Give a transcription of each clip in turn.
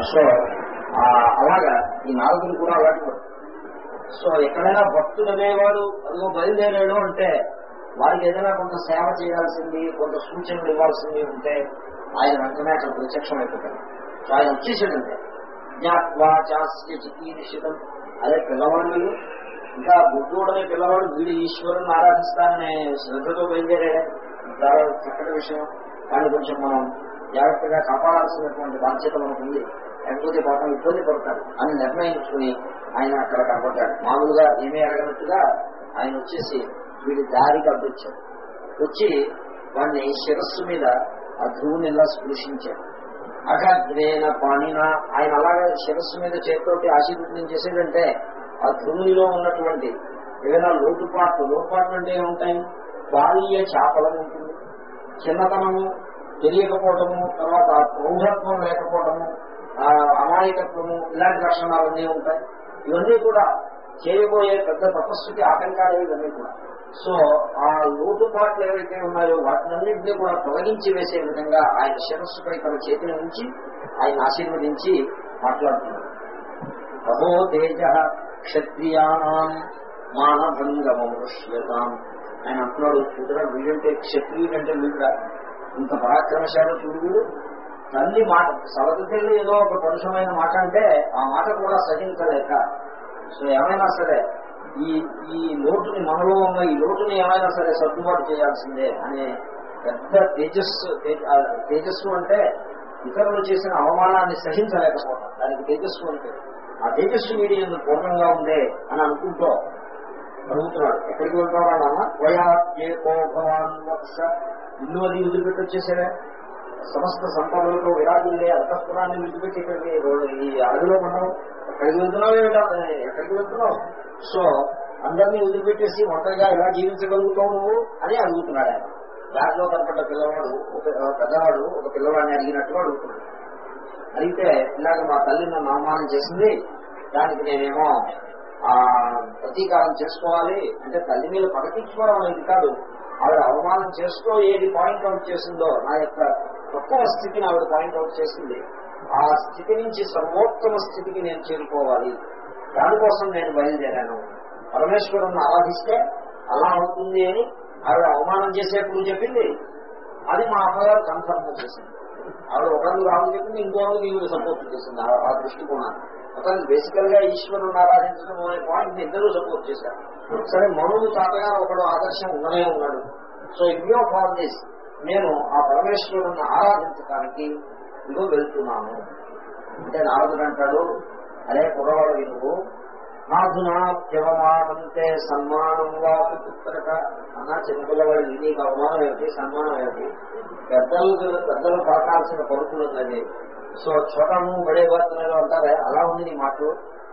So అలాగా ఈ నారదుడు కూడా అలాంటి సో ఎక్కడైనా భక్తులు అనేవాడు అదిగో బయలుదేరాడు అంటే వారికి ఏదైనా కొంత సేవ చేయాల్సింది కొంత సూచనలు ఇవ్వాల్సింది ఉంటే ఆయన వెంటనే అక్కడ ప్రత్యక్షం అయిపోతాడు. సో ఆయన వచ్చేసాడంటే జ్ఞాత్వా అదే పిల్లవాడు ఇంకా బుద్ధుడనే పిల్లవాడు వీడు ఈశ్వరుని ఆరాధిస్తాననే శ్రద్ధతో బయలుదేరాడే. చాలా చక్కటి విషయం. కానీ కొంచెం మనం జాగ్రత్తగా కాపాడాల్సినటువంటి బాధ్యత మనకు ఉంది లేకపోతే పాపం ఇబ్బంది పడతారు. అని నిర్ణయించుకుని ఆయన అక్కడ కనపడ్డాడు. మామూలుగా ఏమీ అడగనట్టుగా ఆయన వచ్చేసి వీడి దారికి అడ్డొచ్చాడు. వచ్చి వాడిని శిరస్సు మీద ఆ ధ్రువుని ఇలా స్పృశించాడు. అగ్రేన పాణిన ఆయన అలాగే శిరస్సు మీద చేతితోటి ఆశీర్వదనం చేసేదంటే ఆ ధ్రువునిలో ఉన్నటువంటి ఏదైనా లోటుపాట్లు లోటుపాట్లు అంటే ఏముంటాయి? బాల్య చాపలం ఉంటుంది చిన్నతనము తెలియకపోవటము తర్వాత ప్రౌఢత్వం లేకపోవటము ఆ అమాయకత్వము ఇలాంటి లక్షణాలన్నీ ఉంటాయి. ఇవన్నీ కూడా చేయబోయే పెద్ద తపస్సుకి ఆటంకాలు ఇవన్నీ కూడా. సో ఆ లోటుపాట్లు ఏవైతే ఉన్నాయో వాటినన్నింటినీ కూడా తొలగించి వేసే విధంగా ఆయన శిరస్సుపై తన చేతిని ఉంచి ఆయన ఆశీర్వదించి మాట్లాడుతున్నారు. తమో తేజ క్షత్రియాణం మానభంగమృష్యతాం. ఆయన అంటున్నాడు చూడరా వీడంటే క్షత్రియుడంటే వీడురా? ఇంత పరాక్రమశాలి చూడు. తల్లి మాట సవతి తల్లి ఏదో ఒక పరుషమైన మాట అంటే ఆ మాట కూడా సహించలేక. సో ఏమైనా సరే ఈ ఈ లోటుని మనలో ఉన్న ఈ లోటుని ఏమైనా సరే సర్దుబాటు చేయాల్సిందే అనే పెద్ద తేజస్సు తేజస్సు అంటే ఇతరులు చేసిన అవమానాన్ని సహించలేకపోవడం దానికి తేజస్సు అంటే ఆ తేజస్సు మీడియం పూర్ణంగా ఉందే అని అనుకుంటూ అడుగుతున్నాడు. ఎక్కడికి వెళ్తావా నాన్న వయా భవాన్ వత్స ఇల్లు అది వదిలిపెట్టి వచ్చేసారా సమస్త సంపదలతో విరాజిల్లే అంతఃపురాన్ని విడిచిపెట్టి ఇక్కడికి ఈ అడవిలో మనం ఎక్కడికి వెళ్తున్నావు ఏమిటా? ఎక్కడికి వెళ్తున్నావు? సో అందరినీ వదిలిపెట్టేసి ఒంటరిగా ఎలా జీవించగలుగుతావు నువ్వు? అని అడుగుతున్నాడు ఆయన. దారిలో కనపడ్డ పిల్లవాడు ఒక ఒక పెద్దవాడు ఒక పిల్లవాడిని అడిగినట్టుగా అడుగుతున్నాడు. అడిగితే ఇలాగ మా తల్లి నన్ను అవమానం చేసింది? దానికి నేనేమో ఆ ప్రతీకారం చేసుకోవాలి. అంటే తల్లి మీద పగటించుకోవడం అనేది కాదు. ఆవిడ అవమానం చేస్తూ ఏది పాయింట్అవుట్ చేసిందో నా యొక్క తక్కువ స్థితిని ఆవిడ పాయింట్అవుట్ చేసింది. ఆ స్థితి నుంచి సర్వోత్తమ స్థితికి నేను చేరుకోవాలి. దానికోసం నేను బయలుదేరాను. పరమేశ్వరుని ఆరాధిస్తే అలా అవుతుంది అని ఆవిడ అవమానం చేసేప్పుడు చెప్పింది. అది మా అమ్మగారు కన్ఫర్మ్ చేసింది. ఆవిడ ఒకరికి రాదు చెప్పింది ఇంకో ఈవిడ సపోర్ట్ చేసింది. ఆ- ఆ దృష్టికోణాన్ని. అతను బేసికల్గా ఈశ్వరుని ఆరాధించడం అనే పాయింట్ ఇద్దరు సపోర్ట్ చేశారు. సరే మనువు తాతగా ఒకడు ఆదర్శం ఉండనే ఉన్నాడు. సో ఇగ్నో ఫార్ దిస్ నేను ఆ పరమేశ్వరుని ఆరాధించడానికి ఇదిగో వెళ్తున్నాను. అంటే నారదుడు అంటాడు అరే కురవాడు నువ్వు నాధునాప్యవమానంతే సన్మానం వాకు పుత్రక. అన్నా చిన్నపిల్లవాడు నీకు అవమానం ఏమిటి? సన్మానం ఏమిటి? పెద్దలు పెద్దలు పలకాల్సిన పరుపులు ఉన్నది సో చోటము బడే బర్తనలు అంటారే అలా ఉంది నీ మాటలు.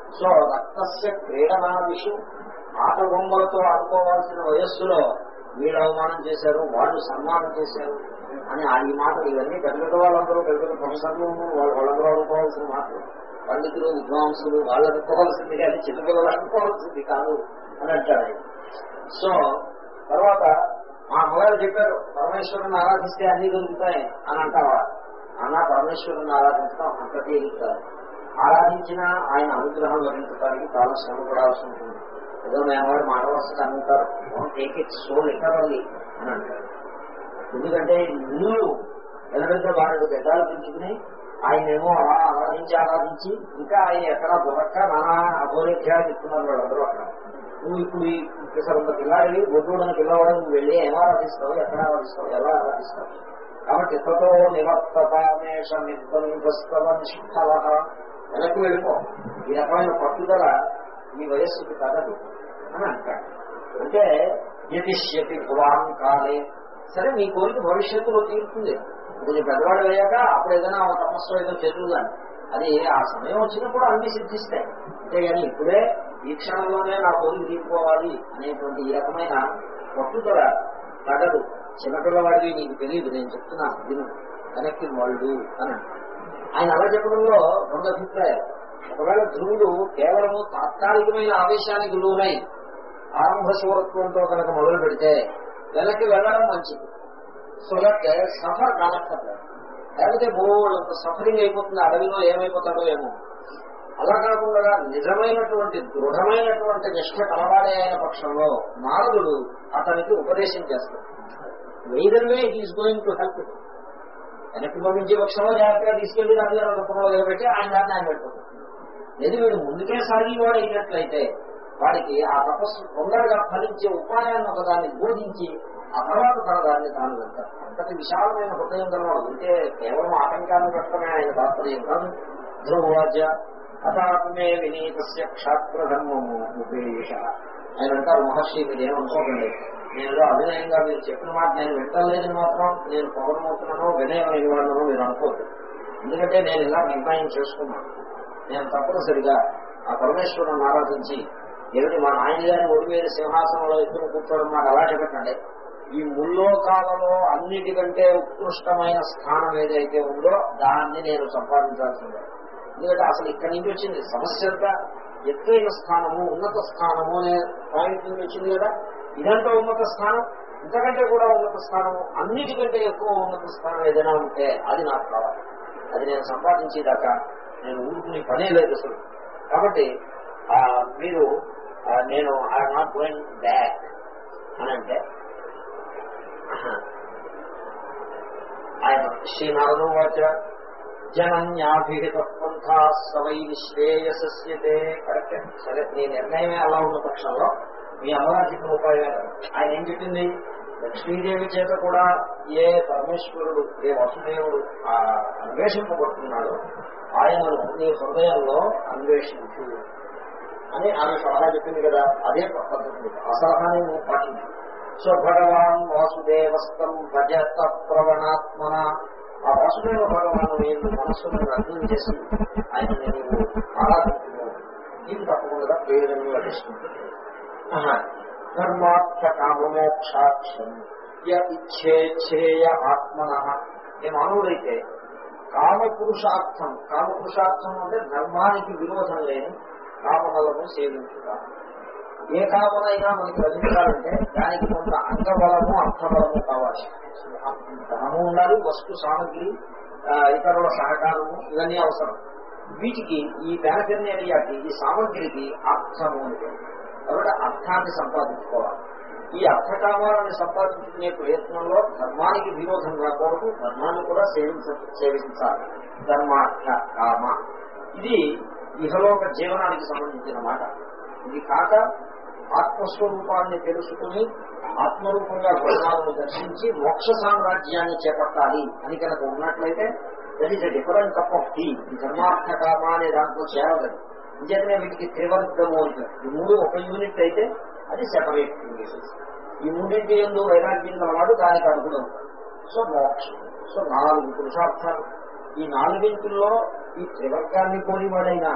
సో రక్తస్య క్రీడనాదిషు ఆట బొమ్మలతో ఆడుకోవాల్సిన వయస్సులో వీళ్ళు అవమానం చేశారు వాళ్ళు సన్మానం చేశారు అని ఆ ఈ మాటలు ఇవన్నీ పెద్ద పెద్ద వాళ్ళందరూ పెద్ద పెద్ద ప్రొఫెసర్లు వాళ్ళు వాళ్ళందరూ అనుకోవాల్సిన మాటలు. పండితులు విద్వాంసులు వాళ్ళు అనుకోవాల్సింది కానీ చిన్నపిల్లలు అనుకోవాల్సింది కాదు అని అంటారు సో తర్వాత మా అమ్మగారు చెప్పారు పరమేశ్వరుని ఆరాధిస్తే అన్ని దొరుకుతాయి అని అంటావా అన్న పరమేశ్వరుని ఆరాధించడం అంత తేలికాదు ఆరాధించినా ఆయన అనుగ్రహం లభించడానికి చాలా శ్రమ పడాల్సి ఉంటుంది ఏదో మేమవాడు మాట వస్తుంది అంటారు టేక్ ఇట్ సో లిటరల్లీ అని అంటారు ఎందుకంటే నువ్వు పెద్ద వాడు వాళ్ళు గడ్డాలు పెంచుకుని ఆయనేమో అలా ఆరాధించి ఆరాధించి ఇంకా ఆయన ఎక్కడా దొరక్క నానా అఘోరేఖ్యాలు చెప్తున్నారు వాళ్ళందరూ అక్కడ నువ్వు ఇప్పుడు ఈ పిసరంత పిల్లాడివి బొడ్డోడని పిల్లవాడు నువ్వు వెళ్ళి ఏం ఆరాధిస్తావు ఎక్కడ ఆరాధిస్తావు ఎలా ఆరాధిస్తావు కాబట్టి ఇతతో నివర్తతామేష నిర్బంధస్తవ వెనక్కి వెళ్ళిపో. ఈ రకమైన పట్టుదల ఈ వయస్సుకి తగదు అని అంటాడు. అంటే యతిష్యతి భువాన్ కాలే. సరే నీ కోరిక భవిష్యత్తులో తీరుతుంది. కొంచెం పెద్దవాడు అయ్యాక అప్పుడు ఏదైనా ఒక తపస్సు ఏదో చదువుదాన్ని అది ఆ సమయం వచ్చినప్పుడు అన్ని సిద్ధిస్తాయి. అంతేగాని ఇప్పుడే ఈ క్షణంలోనే నా కోరిక తీసుకోవాలి అనేటువంటి ఈ రకమైన పట్టుదల తగదు. చిన్నపిల్లవాడివి నీకు తెలియదు నేను చెప్తున్నా విను. వెనక్కి వాళ్ళు అని. ఆయన అలా చెప్పడంలో రెండు అభిప్రాయాలు. ఒకవేళ ధ్రువుడు కేవలము తాత్కాలికమైన ఆవేశానికి లోనై ఆరంభ శూరత్వంతో కనుక మొదలు పెడితే వెనక్కి వెళ్ళడం మంచిది. సో దట్ సఫర్ కానక్కర్లేదు లేకపోతే బోళ్ళంత సఫరింగ్ అయిపోతుంది అడవిలో ఏమైపోతాడో ఏమో. అలా కాకుండా నిజమైనటువంటి దృఢమైనటువంటి నిష్ఠ కలవాడే అయిన పక్షంలో నారదుడు అతనికి ఉపదేశం చేస్తాడు. Whether way he is going to help వెనక్కి పంపించే పక్షంలో జాగ్రత్తగా తీసుకెళ్ళి రాజుగారు దుఃఖంలో నిలబెట్టి ఆయన దాన్ని ఆయన పెట్టుకుంటారు లేదు వీడు ముందుకే సాగివాడు అయినట్లయితే వాడికి ఆ తపస్సు తొందరగా ఫలించే ఉపాయాన్ని ఒకదాన్ని బోధించి ఆ తర్వాత తన దాన్ని తాను వెళ్తారు అంతటి విశాలమైన హృదయం కలవాడు అంటే కేవలం ఆటంకాన్ని పెట్టడమే ఆయన తాత్పర్యం కాదు. ధ్రువరాజ్య అతాత్మే వినీత క్షాత్రధర్మము ఉపేష ఆయన అంటారు మహర్షి మీరు ఏమనుకోకండి నేను అభినయంగా మీరు చెప్పిన మాట నేను వింటలేదని మాత్రం నేను పొగరమవుతున్నానో వినయం ఇవ్వాలనో మీరు అనుకోదు ఎందుకంటే నేను ఇలా నిర్ణయం చేసుకున్నాను. నేను తప్పనిసరిగా ఆ పరమేశ్వరుని ఆరాధించి ఏమిటి మా నాయన గారి ఒడి సింహాసనంలో ఎత్తున కూర్చోవడం మాకు అలా పెట్టండి. ఈ ముల్లోకాలలో అన్నిటికంటే ఉత్కృష్టమైన స్థానం ఏదైతే ఉందో దాన్ని నేను సంపాదించాల్సిందే. ఎందుకంటే అసలు ఇక్కడి నుంచి వచ్చింది సమస్య అంతా ఎత్తైన స్థానము ఉన్నత స్థానము అనే పాయింట్ నుంచి వచ్చింది కదా. ఇదంతా ఉన్నత స్థానం. ఇంతకంటే కూడా ఉన్నత స్థానము అన్నిటికంటే ఎక్కువ ఉన్నత స్థానం ఏదైనా ఉంటే అది నాకు కావాలి. అది నేను సంపాదించేదాకా నేను ఊరుకునే పనే లేదు అసలు. కాబట్టి మీరు నేను ఐ నాట్ గోయింగ్ బ్యాక్ అని అంటే ఆయన శ్రీనారదు వాచ జనన్యాభిహిత పంథా శ్రేయసస్యతే సరే నీ నిర్ణయమే అలా ఉన్న పక్షంలో మీ అమ్మగారు చెప్పిన ఉపాయం ఆయన ఏం చెప్పింది? లక్ష్మీదేవి చేత కూడా ఏ పరమేశ్వరుడు ఏ వసుదేవుడు అన్వేషింపబడుతున్నాడో ఆయనను నీ హృదయంలో అన్వేషించు అని ఆమె సలహా చెప్పింది కదా అదే పద్ధతి. ఆ సలహాని నువ్వు పాటించు. సో భగవాన్ వాసుదేవస్తం భజత ప్రవణాత్మన. ఆ వాసుదేవ భగవాను నేను మనస్సును అర్థం చేసి ఆయన నేను ఆరాధిస్తున్నాను దీన్ని తప్పకుండా ప్రేరణ లభిస్తుంది. ధర్మార్థ కామమోక్షాక్షం య ఆత్మన. ఏ మానవుడైతే కామపురుషార్థం కామపురుషార్థం అంటే ధర్మానికి విరోధం లేని కామనలను సేవించుతాను ఏ కామనైనా మనకి లభించాలంటే దానికి కొంత అంగబలము అర్థబలము కావాలి. ధనము ఉండాలి వస్తు సామగ్రి ఇతరుల సహకారము ఇవన్నీ అవసరం. వీటికి ఈ బెనఫినేరియాకి ఈ సామగ్రికి అర్థము అని కాబట్టి అర్థాన్ని సంపాదించుకోవాలి. ఈ అర్థకామాలను సంపాదించుకునే ప్రయత్నంలో ధర్మానికి విరోధం రాకూడదు ధర్మాన్ని కూడా సేవించ సేవించాలి. ధర్మార్థ కామ. ఇది ఇహలోక జీవనానికి సంబంధించిన మాట. ఇది కాక ఆత్మస్వరూపాన్ని తెలుసుకుని ఆత్మరూపంగా భగవాను దర్శించి మోక్ష సామ్రాజ్యాన్ని చేపట్టాలి అని కనుక ఉన్నట్లయితే that is a different cup of tea ఈ ధర్మార్థ కామ అనే దాంట్లో చేరలేదు ఇంకేతనే వీటికి త్రివర్గము అంటారు. ఈ మూడు ఒక యూనిట్ అయితే అది సెపరేట్ ఈ మూడింటి ఎందు వైరాగ్యం గలవాడు దానికి అనుగుణం. సో మోక్షం. సో నాలుగు పురుషార్థాలు. ఈ నాలుగింటిలో ఈ త్రివర్గాన్ని కోరివాడైనా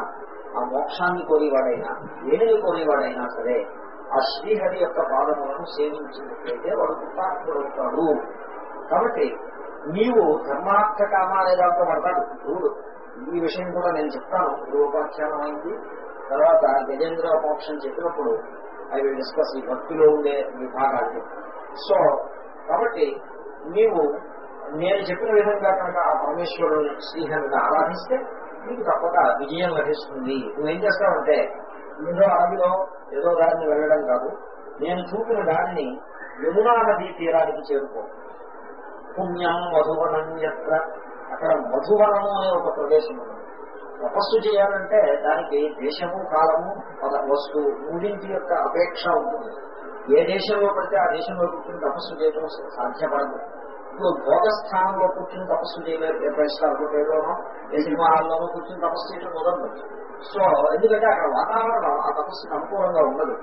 ఆ మోక్షాన్ని కోరివాడైనా ఏడిని కోరివాడైనా సరే ఆ శ్రీహరి యొక్క పాదములను సేవించినట్లయితే వాడు కృతార్థుడవుతాడు. కాబట్టి నీవు ధర్మార్థ కామాలే దాంతో పడతాడు. ధ్రువుడు ఈ విషయం కూడా నేను చెప్తాను. ధ్రువోపాఖ్యానం అయింది. తర్వాత గజేంద్ర మోక్షం చెప్పినప్పుడు ఐ విల్ డిస్కస్ ఈ భక్తిలో ఉండే విభాగాన్ని. సో కాబట్టి నీవు నేను చెప్పిన విధంగా కనుక ఆ పరమేశ్వరుని శ్రీహరిని ఆరాధిస్తే నీకు తప్పక విజయం లభిస్తుంది. నువ్వేం చేస్తావంటే ఏదో అడవిలో ఏదో దారిని వెళ్ళడం కాదు. నేను చూపిన దారిని యమునా నదీ తీరానికి చేరుకో పుణ్యం మధువనం ఎత్ర అక్కడ మధువనము అనే ఒక ప్రదేశం ఉంది. తపస్సు చేయాలంటే దానికి దేశము కాలము పద వస్తువు మూడింటి యొక్క అపేక్ష ఉంటుంది. ఏ దేశంలో పడితే ఆ దేశంలో కూర్చుని తపస్సు చేయడం సాధ్యపడదు. ఇప్పుడు భోగస్థానంలో కూర్చుని తపస్సు చేయలేదు ఏ పరిష్కారం ఏ సినిమా హాల్లోనూ కూర్చుని తపస్సు చేయడం మొదలు సో ఎందుకంటే అక్కడ వాతావరణం ఆ తపస్సుకి అనుకూలంగా ఉండదు.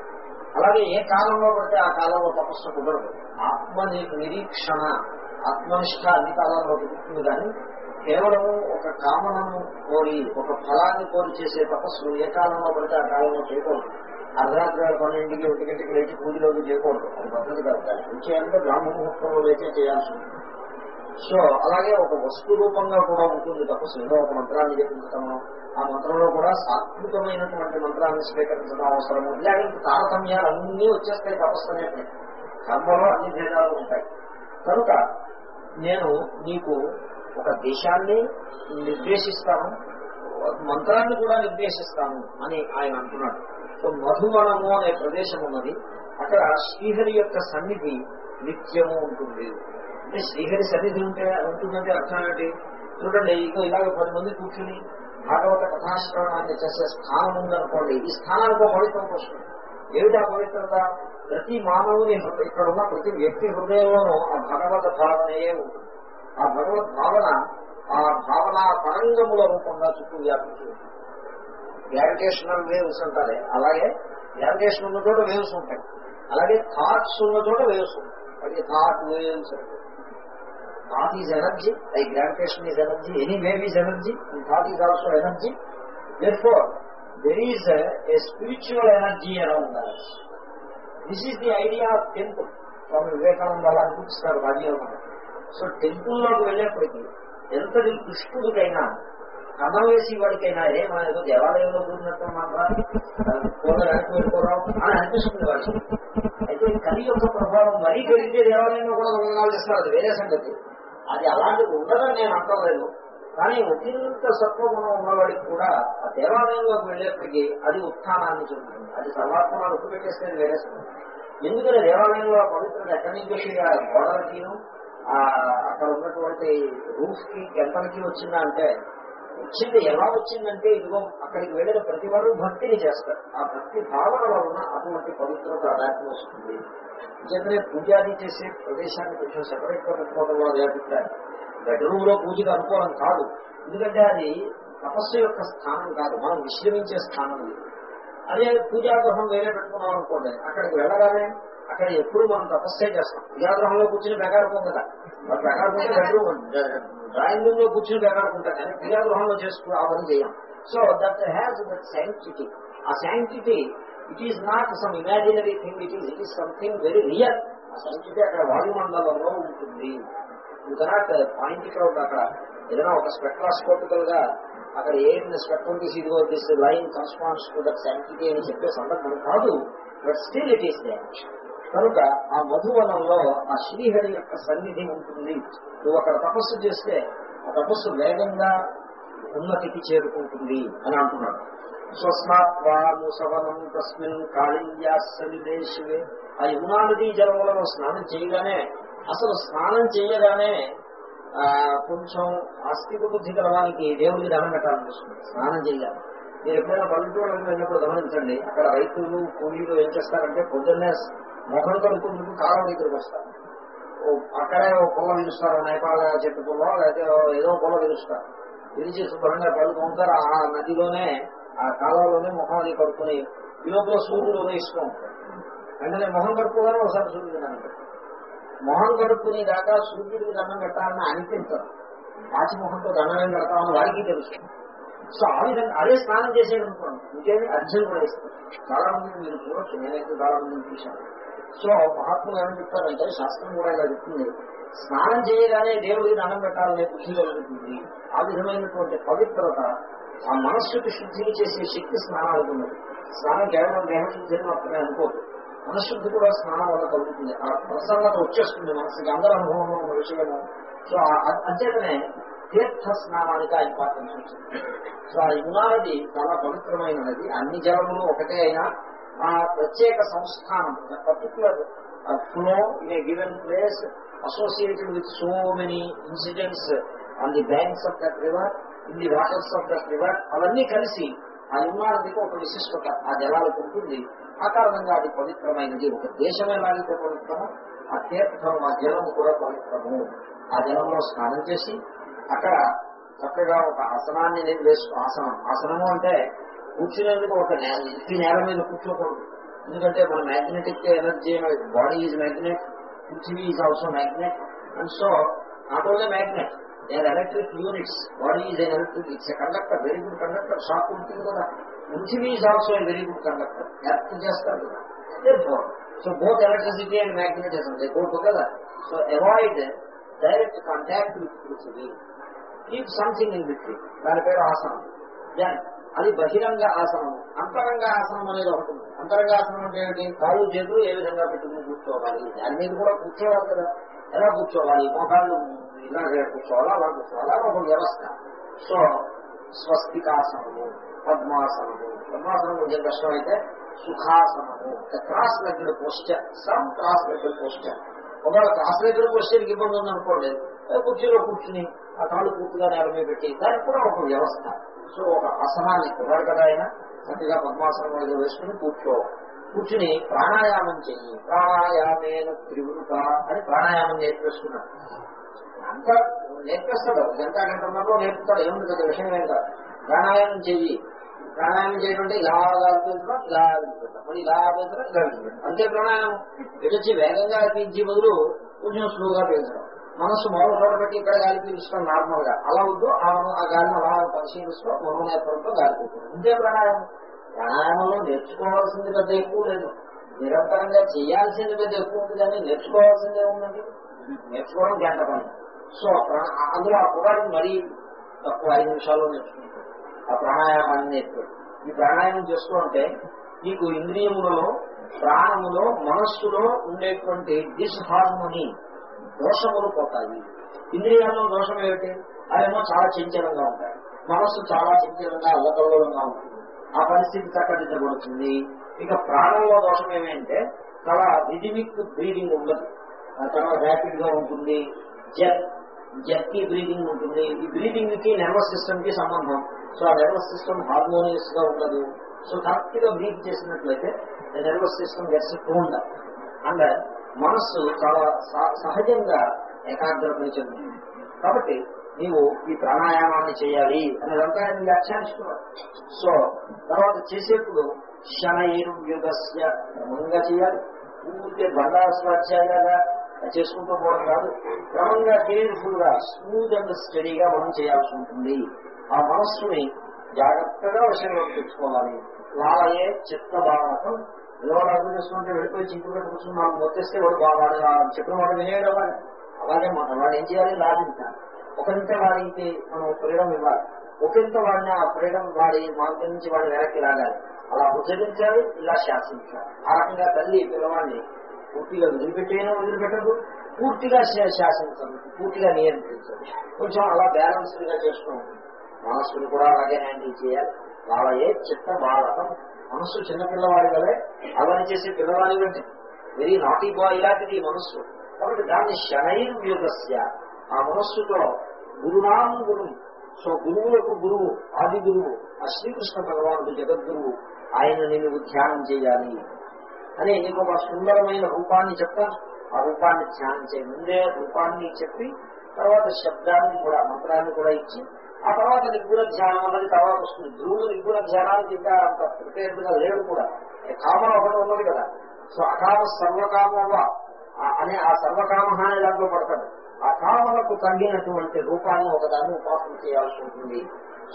అలాగే ఏ కాలంలో పడితే ఆ కాలంలో తపస్సు కుదరదు. ఆత్మ నిరీక్షణ ఆత్మనిష్ట అన్ని కాలంలో కుదురుతుంది కానీ కేవలం ఒక కామనను కోరి ఒక ఫలాన్ని కోరి చేసే తపస్సు ఏ కాలంలో పడితే ఆ కాలంలో చేయకూడదు. అర్ధరాత్రి పన్నెండింటికి ఒంటి గంటకి లేచి పూజలోకి చేయకూడదు. అది పద్ధతి కాదు. దాన్ని చేయాలంటే బ్రాహ్మ ముహూర్తంలో లేచే చేయాల్సి ఉంటుంది. సో అలాగే ఒక వస్తు రూపంగా కూడా ఉంటుంది తపస్సు ఏదో ఒక మంత్రాన్ని జపించటము ఆ మంత్రంలో కూడా సాత్వికమైనటువంటి మంత్రాన్ని స్వీకరించడం అవసరము ఇలాంటి తారతమ్యాలు అన్నీ వచ్చేస్తాయి తపస్సు అనేది కర్మలో అన్ని భేదాలు ఉంటాయి. కనుక నేను నీకు ఒక దేశాన్ని నిర్దేశిస్తాను మంత్రాన్ని కూడా నిర్దేశిస్తాను అని ఆయన అంటున్నాడు. సో మధువనము అనే ప్రదేశం ఉన్నది. అక్కడ శ్రీహరి యొక్క సన్నిధి నిత్యము ఉంటుంది. శ్రీహరి సన్నిధి ఉంటే ఉంటుందంటే అర్థం ఏంటి? చూడండి ఇక ఇలాగ పది మంది కూర్చుని భాగవత కథాశ్రవణాన్ని చేసే స్థానం ఉందనుకోండి. ఈ స్థానానికి పవిత్రం కోసం. ఏమిటా పవిత్రత? ప్రతి మానవుని ఇక్కడ ఉన్న ప్రతి వ్యక్తి హృదయంలోనూ ఆ భగవత భావనయే ఉంటుంది. ఆ భగవద్ భావన ఆ భావన తరంగముల రూపంగా చుట్టూ వ్యాపించి గ్రావిటేషనల్ వేవ్స్ అంటారే. అలాగే గ్రావిటేషన్ ఉన్న చోట వేవ్స్ ఉంటాయి. అలాగే థాట్స్ ఉన్న చోట వేవ్స్ ఉంటాయి. అది థాట్ వేవ్స్ అంటే thought is energy like gravitation is energy any wave is energy thought is also energy therefore there is a, a spiritual energy around us. This is the idea of temple Swami Vivekananda అలా అనిపిస్తున్నారు రాజయోగం so టెంపుల్లోకి వెళ్ళేప్పటికీ ఎంతటి దుష్టుడికైనా కథం వేసి వాడికైనా ఏ మన ఏదో దేవాలయంలో కూడినట్టు మాత్రం కూడా వెనక్కి వెళ్ళిపోవడం అని అనిపిస్తుంది వాడికి. అయితే కలి యొక్క ప్రభావం మరీ పెరిగితే దేవాలయంలో కూడా దొంగనాలు చేస్తారు అది వేరే సంగతి. అది అలాంటిది ఉండదని నేను అంటలేదు. కానీ అత్యంత సత్వగుణం ఉన్నవాడికి కూడా ఆ దేవాలయంలోకి వెళ్ళేప్పటికీ అది ఉత్థానాన్ని చెందుతుంది అది సర్వాత్మనాలు ఉప్పు పెట్టేస్తే వేరే ఎందుకంటే దేవాలయంలో ఆ పవిత్రత ఎక్కడి నుంచి ఆ గోడలకిను ఆ అక్కడ ఉన్నటువంటి రూఫ్కి గంటలకి వచ్చిందా అంటే వచ్చింది ఎలా వచ్చిందంటే ఇదిగో అక్కడికి వెళ్ళిన ప్రతి వారు భక్తిని చేస్తారు. ఆ భక్తి భావన వలన అటువంటి పవిత్రత అలాంటి వస్తుంది. నిజంగానే పూజాది చేసే ప్రదేశాన్ని కొంచెం సెపరేట్గా పెట్టుకోవడం వల్ల అభిప్రాయం. బెడ్రూమ్లో పూజకు అనుకూలం కాదు. ఎందుకంటే అది తపస్సు యొక్క స్థానం కాదు. మనం విశ్రమించే స్థానం అదే పూజాగ్రహం వేరే పెట్టుకున్నాం అనుకోండి అక్కడికి వెళ్ళగానే అక్కడ ఎప్పుడు మనం తపస్సే చేస్తాం. పూజాగ్రహంలో కూర్చుని బెగారుకోం కదా మరి బెగారుకుంటే బెడ్రూమ్ డ్రాయింగ్ రూమ్లో కూర్చుని బెగారుకుంటాం కానీ క్రియాగృహంలో చేసుకుని ఆ పని చేయం. So that has that sanctity ఆ sanctity it is not some imaginary thing it is it is something very real ఆ శాంక్టిటీ అక్కడ వాయుమండలంలో ఉంటుంది. You cannot point it out అక్కడ. ఏదైనా ఒక స్పెక్ట్రాస్కోపికల్గా అక్కడ ఏం స్పెక్ట్రం తీసి ఇదిగో this line corresponds to that sanctity అని చెప్పే సందర్భం కాదు but still it is there కనుక ఆ మధువనంలో ఆ శ్రీహరి యొక్క సన్నిధి ఉంటుంది. నువ్వు అక్కడ తపస్సు చేస్తే ఆ తపస్సు వేగంగా ఉన్నతికి చేరుకుంటుంది అని అంటున్నాడు. స్వస్నాత్వా ముసవనం తస్మిన్ కాళింజాశివే ఆ యమునా నదీ జలములను స్నానం చేయగానే అసలు స్నానం చేయగానే ఆ కొంచెం ఆస్తిక బుద్ధి కలవానికి దేవుడికి దండం పెట్టాలనిపిస్తుంది స్నానం చేయాలి. మీరు ఎప్పుడైనా పల్లెటూళ్ళకి వెళ్ళినప్పుడు గమనించండి. అక్కడ రైతులు కూలీలు ఏం చేస్తారంటే పొద్దున్నే మొహం కడుక్కుందుకు కాలం దగ్గరికి వస్తారు ఓ అక్కడే ఓ పొలం పిలుస్తారు నేపాల చెట్టు పొలం లేకపోతే ఏదో పొలం పిలుస్తారు. విరిచి శుభ్రంగా పళ్ళు ఆ నదిలోనే ఆ కాలంలోనే మొహం అది కడుక్కుని ఈ లోపల సూర్యుడు ఉదయిస్తూ ఉంటాడు వెంటనే మొహం కడుక్కోగానే ఒకసారి సూర్యుడు కనుక మొహం కడుక్కునే దాకా సూర్యుడికి దండం పెట్టాలని అనిపించదు. పాచి మొహంతో దండం పెడతామని వారికి తెలుసు. సో ఆ విధంగా అదే స్నానం చేసేది అనుకోండి. ఇంకేమి అర్జున్ కూడా చాలా మంది మీరు చూడొచ్చు. నేనైతే చాలా మందిని చూశాను. సో మహాత్ములు ఏమని చెప్తారంటే శాస్త్రం కూడా ఇలా చెప్తుంది స్నానం చేయగానే దేవుడికి దానం పెట్టాలనే బుద్ధి కలుగుతుంది ఆ విధమైనటువంటి పవిత్రత ఆ మనస్సుకి శుద్ధిని చేసే శక్తి స్నానాలకు ఉన్నది. స్నానం కేవలం దేహశుద్ధిని మాత్రమే అనుకోదు. మనశుద్ధి కూడా స్నానం వల్ల కలుగుతుంది. ఆ ప్రసన్నత వచ్చేస్తుంది మనసుకి అందరి అనుభవంలో ఉన్న విషయము. సో ఆ- తీర్థ స్నానానికి ఆయన పాత్ర సో ఆ యునాది చాలా పవిత్రమైన నది అన్ని జలములు ఒకటే అయినా ఆ ప్రత్యేక సంస్థానం particular flow in a given place associated with so many incidents on the banks of that river in the waters of that river అవన్నీ కలిసి ఆ నిర్మాణానికి ఒక విశిష్టత ఆ జలాలకు ఉంటుంది. ఆ కారణంగా అది పవిత్రమైనది. ఒక దేశం ఎలాగైతే పవిత్రమో ఆ తీర్థం ఆ జలము కూడా పవిత్రము. ఆ జలంలో స్నానం చేసి అక్కడ చక్కగా ఒక ఆసనాన్ని నేను వేసు ఆసనం ఆసనము అంటే కూర్చునేందుకు ఒక నేల ఈ నేల మీద కూర్చోకూడదు. ఎందుకంటే మన magnetic energy body is magnet పృథివీ is also magnet and so not only magnet there electric units body is electric it's conductor very good conductor shock ఉంటుంది కదా పృథివీ is also very good conductor earth చేస్తారు కదా so both electricity and magnetism they go together so avoid direct contact with పృథివీ. Keep something in between దాని పేరు ఆసనం. Then అది బహిరంగ ఆసనం. అంతరంగ ఆసనం అనేది ఒకటి ఉంది. అంతరంగ ఆసనం అంటే ఏంటి? కాళ్ళు చేతులు ఏ విధంగా పెట్టుకుని కూర్చోవాలి? దాని మీద కూడా కూర్చోవాలి కదా. ఎలా కూర్చోవాలి? మోకాళ్ళు ఇలా కూర్చోవాలా? అలా కూర్చోవాలా? ఒక వ్యవస్థ. సో స్వస్తికాసనము పద్మాసనము. పద్మాసనం కొంచెం కష్టం అయితే సుఖాసనము. Cross legged posture some cross legged posture ఒకవేళ క్రాస్ లెగ్డ్ పోస్టర్కి ఇబ్బంది ఉందనుకోండి కుర్చీలో కూర్చుని ఆ కాళ్ళు పూర్తిగా నేల మీద పెట్టి దానికి కూడా ఒక వ్యవస్థ. సో ఒక అసనాన్ని కుర్రాడు కదా ఆయన. చక్కగా పద్మాసనం మీద వేసుకుని కూర్చోవాలి కూర్చుని ప్రాణాయామం చెయ్యి. ప్రాణాయామేన త్రివృత అని ప్రాణాయామం నేర్పేసుకున్నాడు అంత నేర్పిస్తాడు. గంట గంటన్నరలో నేర్పుతాడు. ఏముంది కదా విషయం ఏం కాదు. ప్రాణాయామం చెయ్యి. ప్రాణాయామం చేయడం అంటే ఇలా ఆలోచించడం ఇలా ఆలోచించడం మళ్ళీ ఇలా ఆలోచించడం ఇలా అంతే ప్రాణాయామం. ఎటొచ్చి వేగంగా పీల్చి బదులు కొంచెం స్లోగా పీల్చడం. మనస్సు మొదలు చోట పెట్టి ఇక్కడ గాలి పీల్చడం నార్మల్గా. అలా వద్దు ఆ ఆ గాలిని అలా పరిశీలిస్తూ మౌననేత్రంతో గాలి పీల్చడం. ఇంతే ప్రాణాయామం. ప్రాణాయామంలో నేర్చుకోవాల్సింది పెద్ద ఎక్కువ లేదు. నిరంతరంగా చేయాల్సింది పెద్ద ఎక్కువ ఉంది కానీ నేర్చుకోవాల్సిందే ఉందండి నేర్చుకోవడం గంట పని. సో అందులో ఆ మరీ తక్కువ ఐదు నిమిషాలు నేర్చుకుంటాడు. ఆ ప్రాణాయామాన్ని నేర్పాడు ఈ ప్రాణాయామం చేస్తూ ఉంటే నీకు ఇంద్రియములలో ప్రాణములో మనస్సులో ఉండేటువంటి డిస్హార్మోనీ దోషములు పోతాయి. ఇంద్రియాల్లో దోషం ఏమిటి? అవేమో చాలా చంచలంగా ఉంటాయి. మనస్సు చాలా చంచలంగా అల్లకల్లోలంగా ఉంటుంది. ఆ పరిస్థితి చక్కదిద్దబడుతుంది. ఇక ప్రాణంలో దోషం ఏమంటే చాలా రిజిమిక్ బ్రీడింగ్ ఉండదు. చాలా ర్యాపిడ్గా ఉంటుంది. జెట్ జెట్టి బ్రీడింగ్ ఉంటుంది. ఈ బ్రీదింగ్కి నర్వస్ సిస్టమ్కి సంబంధం. సో ఆ నర్వస్ సిస్టమ్ హార్మోనియస్గా ఉండదు. సో కరెక్ట్గా బ్రీత్ చేసినట్లయితే నర్వస్ సిస్టమ్ గెట్స్ ఉండదు అండ్ మనస్సు చాలా సహజంగా ఏకాగ్రతని చెందుతుంది కాబట్టి నీవు ఈ ప్రాణాయామాన్ని చేయాలి అనేదంతా ఆయన వ్యాఖ్యానిస్తున్నాడు సో తర్వాత చేసేప్పుడు శనైర్యుగస్య క్రమంగా చేయాలి. ఊరికే బండాస్వాధ్యాయాగా చేసుకుంటూ పోవడం కాదు. క్రమంగా కేర్ఫుల్గా స్మూత్ అండ్ స్టడీగా మనం చేయాల్సి ఉంటుంది. ఆ మనస్సుని జాగ్రత్తగా వశంలోకి తెచ్చుకోవాలి. లాయే చిత్త భావనకం పిల్లవాడు అర్థం చేసుకుంటే వెళ్ళిపోయి చింపు పెట్టి కూర్చుని మనం మొత్తేస్తే వాడు వాడు చెప్పిన వాడు వినేయడం వాడు. అలాగే మనం వాడు ఏం చేయాలి? లాభించాలి ఒకరింత వాడికి మనం ఫ్రీడమ్ ఇవ్వాలి. ఒకరింత వాడిని ఆ ఫ్రీడమ్ వాడి మార్గం నుంచి వాడిని వెనక్కి లాగాలి. అలా ఉచ్చరించాలి ఇలా శాసించాలి. ఆ రకంగా తల్లి పిల్లవాడిని పూర్తిగా వదిలిపెట్టేనా వదిలిపెట్టదు? పూర్తిగా శాసించదు. పూర్తిగా నియంత్రించదు. కొంచెం అలా బ్యాలెన్స్డ్గా చేసుకుంటుంది. మనస్సును కూడా అలాగే హ్యాండిల్ చేయాలి. వాళ్ళే చిత్త బాలకం. మనస్సు చిన్న పిల్లవాడి వలె అలా చేసే పిల్లవాడి వంటి వెరీ నాటీ బాయ్ ఇలాంటిది మనస్సు. కాబట్టి దాన్ని శనైర్వ్యుగస్య ఆ మనస్సుతో గురునాం గురువు సో గురువులకు గురువు ఆది గురువు ఆ శ్రీకృష్ణ భగవానుడు జగద్గురువు ఆయన నేను ధ్యానం చేయాలి అని నీకు ఒక సుందరమైన రూపాన్ని చెప్తాను ఆ రూపాన్ని ధ్యానం చేయ ముందే రూపాన్ని చెప్పి తర్వాత శబ్దాన్ని కూడా మంత్రాన్ని కూడా ఇచ్చి ఆ తర్వాత నిగ్గుణ ధ్యానం అన్నది తర్వాత వస్తుంది. గురువు నిగ్గుణ ధ్యానానికి ఇంకా అంత ప్రిపేర్డ్ లేడు కూడా. కామం ఒకటి ఉన్నది కదా. సో అకామ సర్వకామవా. ఆ- అనే ఆ సర్వకామ అనే దాంట్లో పడతాడు. ఆ కామలకు తగ్గినటువంటి రూపాన్ని ఒకదాన్ని ఉపాసన చేయాల్సి ఉంటుంది.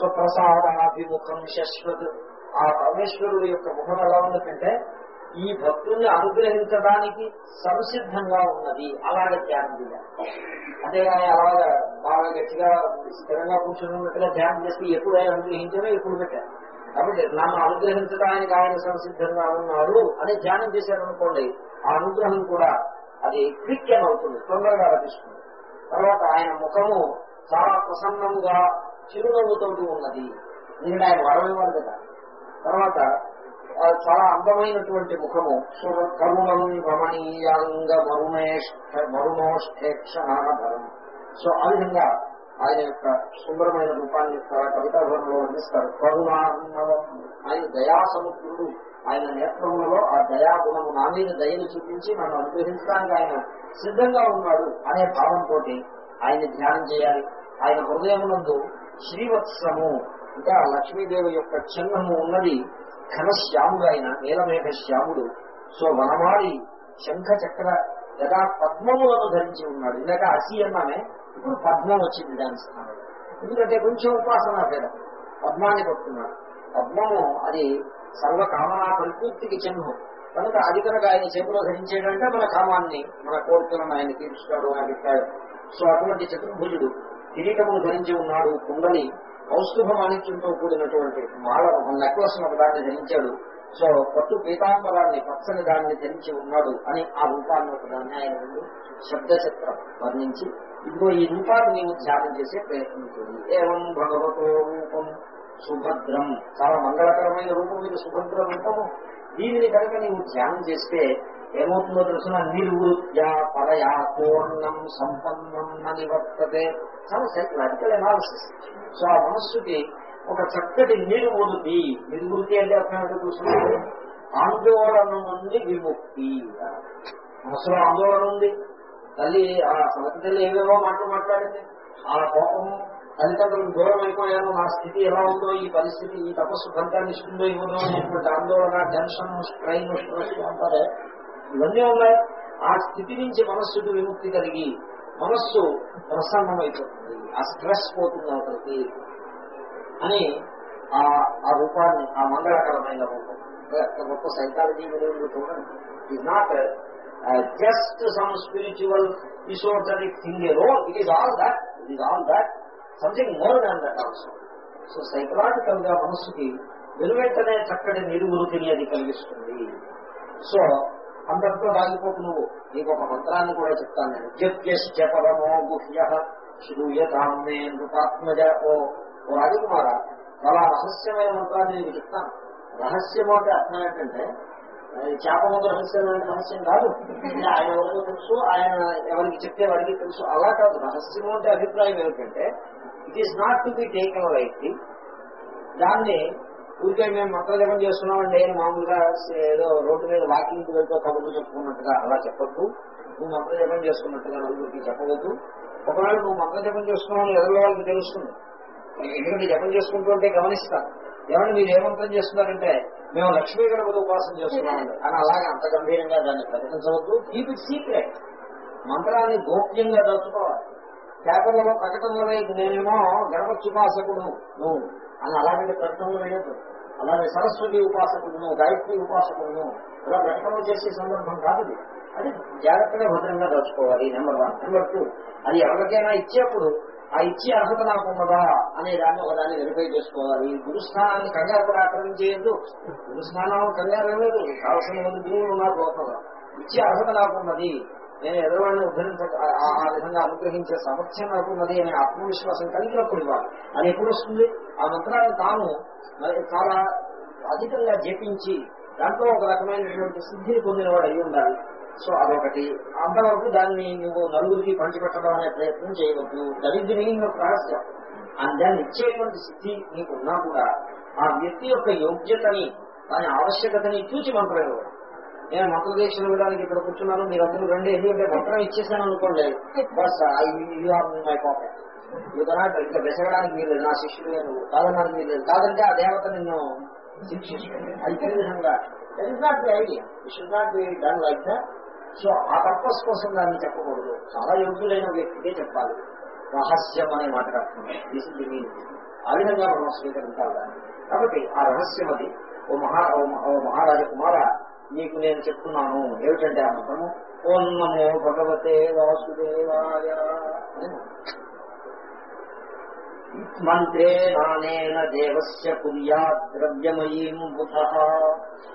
సో ప్రసాదాభిముఖం శశ్వత్. ఆ పరమేశ్వరుడు యొక్క ముఖం ఎలా ఉందంటే ఈ భక్తుల్ని అనుగ్రహించడానికి సంసిద్ధంగా ఉన్నది. అలాగే ధ్యానం చేయాలి. అంతేగాని అలాగా బాగా గట్టిగా స్థిరంగా కూర్చున్నట్టుగా ధ్యానం చేస్తే ఎప్పుడు ఆయన అనుగ్రహించారో ఎప్పుడు పెట్టారు. కాబట్టి నన్ను అనుగ్రహించడానికి ఆయన సంసిద్ధంగా ఉన్నారు అని ధ్యానం చేశారనుకోండి ఆ అనుగ్రహం కూడా అది క్రిక్యం అవుతుంది తొందరగా లభిస్తుంది. తర్వాత ఆయన ముఖము చాలా ప్రసన్నముగా చిరునవ్వుతోటి ఉన్నది. ఎందుకంటే ఆయన వరమేవాడు కదా. తర్వాత చాలా అందమైనటువంటి ముఖము. కరుణం రమణీయాంగ మరుణోష్ఠేక్షణాధరం సో ఆ విధంగా ఆయన యొక్క సుందరమైన రూపాన్ని చాలా కవితాధరంలో వర్ణిస్తారు. కరుణాన్నవం ఆయన దయాసముద్రుడు. ఆయన నేత్రములలో ఆ దయాగుణము నా మీద దయను చూపించి నన్ను అనుగ్రహించడానికి ఆయన సిద్ధంగా ఉన్నాడు అనే భావంతో ఆయన ధ్యానం చేయాలి. ఆయన హృదయమునందు శ్రీవత్సము ఇంకా లక్ష్మీదేవి యొక్క చిహ్నము ఉన్నది. ఘనశ్యాముడు ఆయన నీలమేఘ శ్యాముడు సో వనమాడి శంఖ చక్ర లేదా పద్మములను ధరించి ఉన్నాడు. ఇందాక అసి అన్నామే ఇప్పుడు పద్మం వచ్చింది దాని స్థానంలో ఎందుకంటే కొంచెం ఉపాసన భేదం. పద్మాన్ని పట్టుకున్నాడు పద్మము అది సర్వ కామనా పరిపూర్తికి చిహ్నం. కనుక అది కనుక ఆయన చేతిలో ధరించేటంటే మన కామాన్ని మన కోరికలను ఆయన తీర్చుతాడు అని అభిప్రాయం. సో అటువంటి చతుర్భుజుడు కిరీటమును ధరించి ఉన్నాడు కుండలి కౌస్తుభ మాణిక్యంతో కూడినటువంటి మాల నెక్లెస్ ఒకదాన్ని ధరించాడు. సో పట్టు పీతాంబరాన్ని పచ్చని దాన్ని ధరించి ఉన్నాడు అని ఆ రూపాన్ని ఒకదాన్ని ఆయన ముందు శబ్ద వర్ణించి ఇదిగో ఈ రూపాన్ని నీవు ధ్యానం చేసే ప్రయత్నించింది ఏవం భగవతో రూపం సుభద్రం. చాలా మంగళకరమైన రూపం ఇది సుభద్రం రూపము దీనిని కనుక నీవు ధ్యానం చేస్తే ఏమవుతుందో తెలిసిన నిర్వృత్య పరయా పూర్ణం సంపన్నం నివర్తతే. చాలా సైకలాజికల్ అనాలిసిస్ సో ఆ మనస్సుకి ఒక చక్కటి నిర్వృతి నిర్వృతి అంటే అర్థం ఏంటో చూసినప్పుడు ఆందోళన నుండి విముక్తి. మనసులో ఆందోళన ఉంది. తల్లి ఆ తల్లి ఏవేవో మాటలు మాట్లాడింది. ఆ కోపం. తల్లిదండ్రులకు దూరం అయిపోయాను నా స్థితి ఎలా ఉందో ఈ పరిస్థితి ఈ తపస్సు ఫలితాన్ని ఇస్తుందో ఇవ్వదో అనేటువంటి ఆందోళన టెన్షన్ స్ట్రైన్ స్ట్రెస్ అంటారే. ఇవన్నీ ఉన్నాయి. ఆ స్థితి నుంచి మనస్సుకు విముక్తి కలిగి మనస్సు ప్రసన్నమైపోతుంది. ఆ స్ట్రెస్ పోతుంది అవతలకి అని ఆ ఆ రూపాన్ని ఆ మంగళకరమైన రూపం. గొప్ప సైకాలజీ విలువలు చూడండి. Not just some spiritual esoteric thing it is all that it is all that something more than that also so సైకలాజికల్గా మనస్సుకి వెనువెంటనే చక్కటి నిరుగురుతిని అది కలిగిస్తుంది. సో అందరితో రాగిపోకు నువ్వు. నీకు ఒక మంత్రాన్ని కూడా చెప్తాను నేను. జప్యశ్చ పరమో గుహ్య శ్రూయతాన్నే నృతాత్మజ ఓ ఓ రాజకుమార చాలా రహస్యమైన మంత్రాన్ని నేను చెప్తాను. రహస్యం అంటే అర్థం ఏంటంటే చేప ముందు రహస్యమైన రహస్యం కాదు. ఆయన ఎవరికో తెలుసు ఆయన ఎవరికి చెప్తే వాడికి తెలుసు. అలా కాదు. రహస్యం అంటే అభిప్రాయం ఏమిటంటే it is not to be taken like దాన్ని ఊరికే మేము మంత్రజపం చేస్తున్నామండి? అని మామూలుగా ఏదో రోడ్డు మీద వాకింగ్ వెళ్తూ కబుర్లు చెప్పుకున్నట్టుగా అలా చెప్పొద్దు. నువ్వు మంత్రజపం చేసుకున్నట్టుగా నలుగురికి చెప్పవద్దు ఒకవేళ నువ్వు మంత్రజపం చేస్తున్నావు ఎదురు వాళ్ళకి తెలుస్తుంది? ఎందుకంటే జపం చేసుకుంటుంటే గమనిస్తాను ఏమన్నా మీరు ఏ మంత్రం చేస్తున్నారంటే మేము లక్ష్మీ గణపతి ఉపాసన చేస్తున్నామండి. అని అలాగే అంత గంభీరంగా దాన్ని ప్రకటించవద్దు. కీప్ ఇట్ సీక్రెట్ మంత్రాన్ని గోప్యంగా దాచుకోవాలి. పేపర్లలో ప్రకటనలు నేనేమో గణపతి ఉపాసకుడు. నువ్వు అని అలాంటి ప్రకటనలు వేయద్దు. అలాగే సరస్వతి ఉపాసకులను గాయత్రి ఉపాసకులను ఇలా ప్రకటనలు చేసే సందర్భం కాదు అది జాగ్రత్తగా భద్రంగా దాచుకోవాలి నెంబర్ వన్. నెంబర్ టూ అది ఎవరికైనా ఇచ్చేప్పుడు ఆ ఇచ్చే అర్హత నాకు ఉన్నదా అనే దాన్ని ఒకదాన్ని వెరిఫై చేసుకోవాలి. గురుస్థానాన్ని కంగారు కూడా ఆక్రమించేయద్దు గురుస్నానం కంగారు లేదు. కావలసిన మంది గురువులు నాకు ఇచ్చే అర్హత నాకు ఉన్నది. నేను ఎదురువాడిని ఉద్ధరించ ఆ- విధంగా అనుగ్రహించే సామర్థ్యం నాకు ఉన్నది అనే ఆత్మవిశ్వాసం కలిగినప్పుడు ఇవ్వాలి అది ఎప్పుడు వస్తుంది? ఆ మంత్రాన్ని తాను మరి చాలా అధికంగా జపించి దాంట్లో ఒక రకమైనటువంటి సిద్ధిని పొందినవాడు అయి ఉండాలి. సో అదొకటి. అంతవరకు దాన్ని నువ్వు నలుగురికి పంచిపెట్టడం అనే ప్రయత్నం చేయవద్దు. దరిద్ర మీనింగ్ ఆఫ్ రహస్యం దాన్ని ఇచ్చేటువంటి సిద్ధి నీకున్నా కూడా ఆ వ్యక్తి యొక్క యోగ్యతని దాని ఆవశ్యకతని చూచి మంత్రం ఇవ్వడం నేను మంత్ర దీక్షలు ఇవ్వడానికి ఇక్కడ కూర్చున్నాను మీరు అందరూ రండి. ఎందుకంటే మంత్రం ఇచ్చేసాను అనుకోండి. బస్ యూ ఆర్ మై పాకెట్ యువతనాడు ఇంకా వెసగడానికి వీల్లేదు. నా శిష్యుడు నువ్వు కాదనడానికి వీల్లేదు. కాదంటే ఆ దేవత నిన్ను శిక్షిస్తుంది. అది ఈ విధంగా. That is not the idea it should not be done like that so ఆ పర్పస్ కోసం దాన్ని చెప్పకూడదు. చాలా యోగ్యులైన వ్యక్తికే చెప్పాలి. రహస్యం అనే మాట కడుతుంది ఆ విధంగా మనం స్వీకరించాలి దాన్ని. కాబట్టి ఆ రహస్యం అది. ఓ మహా ఓ మహారాజ కుమార నీకు నేను చెప్తున్నాను. ఏమిటంటే ఆ మంత్రము ఓం నమో భగవతే వాసుదేవాయ. మంత్రే నానేన దేవస్య కుర్యా ద్రవ్యమయీం బుధ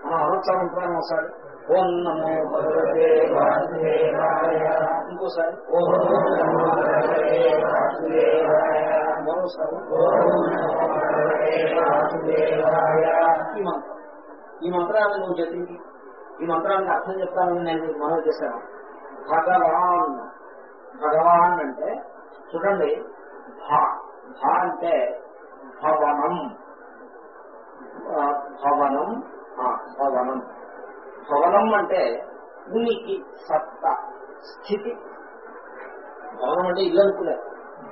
మనం అనొచ్చా మంత్రాన్ని ఒకసారి. ఓం నమో భగవతే వాసుదేవాయ. ఇంకోసారి. ఓం నమో భగవతే వాసుదేవాయ. మరోసారి. ఓం నమో భగవతే వాసుదేవాయ. ఈ మంత్రం. ఈ మంత్రాన్ని నువ్వు చెప్పింది ఈ మంత్రానికి అర్థం చెప్తానని నేను మీకు మనవి చేశాను. భగవాన్ భగవాన్ అంటే చూడండి భా భా అంటే భవనం. భవనం ఆ, భవనం. భవనం అంటే ఉనికి సత్త స్థితి. భవనం అంటే ఇల్లు అనుకునే.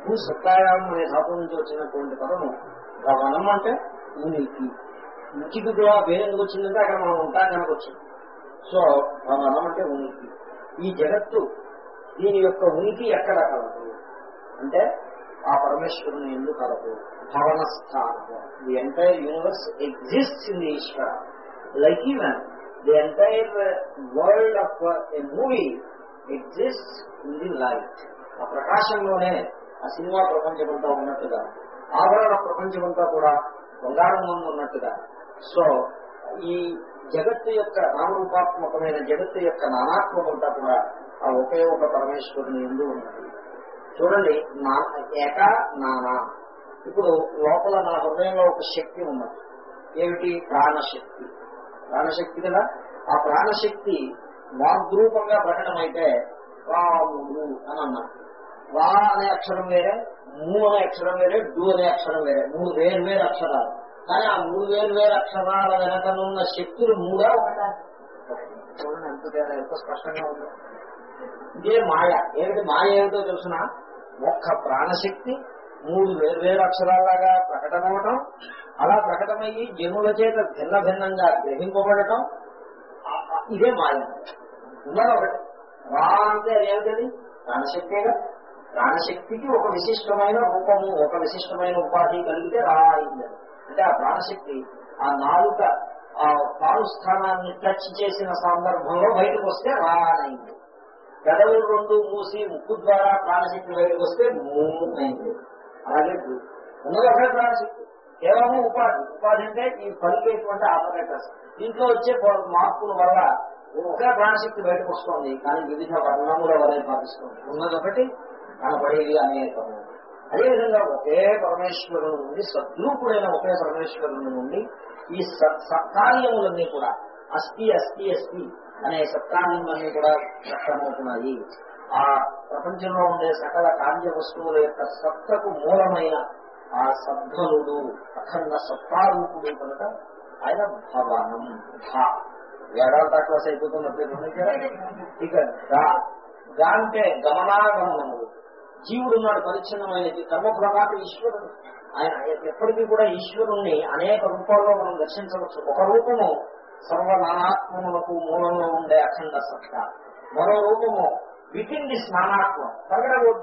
భూ సత్తాయాం అనే ధాతు నుంచి వచ్చినటువంటి పదము. భవనం అంటే ఉనికి ఉనికి కూడా పేరు ఎందుకు వచ్చిందంటే అక్కడ మనం ఉంటా కనుక వచ్చింది. సో భవనం అంటే ఉనికి. ఈ జగత్తు దీని యొక్క ఉనికి ఎక్కడ కలదు? అంటే ఆ పరమేశ్వరుని ఎందుకు కలదు? భవన స్థానం the entire universe exist in the Ishwara like even the entire world of a movie exist in the light ఆ ప్రకాశంలోనే ఆ సినిమా ప్రపంచమంతా ఉన్నట్టుగా ఆభరణ ప్రపంచమంతా కూడా బంగారం ఉన్నట్టుగా. సో ఈ జగత్తు యొక్క నామరూపాత్మకమైన జగత్తు యొక్క నానాత్మకంతా కూడా ఆ ఒకే ఒక పరమేశ్వరుని ఎందు ఉన్నది. చూడండి నా ఏక నానా. ఇప్పుడు లోపల నా హృదయంలో ఒక శక్తి ఉన్నది. ఏమిటి? ప్రాణశక్తి. ప్రాణశక్తి కదా? ఆ ప్రాణశక్తి వాగ్రూపంగా ప్రకటమైతే రాముడు అని అన్నారు. వా అనే అక్షరం వేరే ము అనే అక్షరం వేరే డు అనే అక్షరం వేరే మూడు వేరు వేరు అక్షరాలు. కానీ ఆ మూడు వేరు వేరు అక్షరాల వెనకనున్న శక్తులు మూడా ఒకటా. స్పష్టంగా ఉందో. ఇదే మాయ. ఏమిటి మాయ ఏమిటో తెలుసిన? ఒక్క ప్రాణశక్తి మూడు వేర్వేరు అక్షరాలాగా ప్రకటనవటం అలా ప్రకటమయ్యి జనుల చేత భిన్న భిన్నంగా గ్రహింపబడటం ఇదే మాయ. ఉన్నది ఒకటి. రా అంటే అదేమిటది ప్రాణశక్తిగా ప్రాణశక్తికి ఒక విశిష్టమైన రూపము ఒక విశిష్టమైన ఉపాధి కలిగితే రా అయింది అంటే ఆ ప్రాణశక్తి ఆ నాలుక ఆ పాలు స్థానాన్ని టచ్ చేసిన సందర్భంలో బయటకు వస్తే రానైంది పెదవులు రెండు మూసి ముక్కు ద్వారా ప్రాణశక్తి బయటకు వస్తే మూ అయింది అలాగే డు. ఉన్నది ప్రాణశక్తి. కేవలం ఉపాధి. ఉపాధి అంటే ఈ పలికేటువంటి ఆపరేటర్స్ దీంట్లో వచ్చే మార్పుల వల్ల ఒకే ప్రాణశక్తి బయటకు వస్తుంది కానీ వివిధ వర్ణముల వల్ల భావిస్తుంది. ఉన్నది ఒకటి అనేకము. అదేవిధంగా ఒకే పరమేశ్వరుని నుండి సద్రూపుడైన ఒకే పరమేశ్వరుని నుండి ఈ సత్ సత్కార్యములన్నీ కూడా అస్థి అస్థి అస్థి అనే సత్కార్యములన్నీ కూడా వ్యక్తమవుతున్నాయి. ఆ ప్రపంచంలో ఉండే సకల కార్య వస్తువుల యొక్క సత్తకు మూలమైన ఆ సద్భనుడు అఖండ సత్తారూపుడు కనుక ఆయన భవనం ఏడాది వేదాంత క్లాస్ అయిపోతున్నట్టు ఇక? గా అంటే గమనాగమనములు. జీవుడు ఉన్నాడు పరిచ్ఛిన్నమైనది. కర్మఫలమాట ఈశ్వరుడు. ఆయన ఎప్పటికీ కూడా ఈశ్వరుణ్ణి అనేక రూపాల్లో మనం దర్శించవచ్చు. ఒక రూపము సర్వనానాత్మములకు మూలంలో ఉండే అఖండ సత్త. మరో రూపము విత్ ఇన్ దిస్ నానాత్మం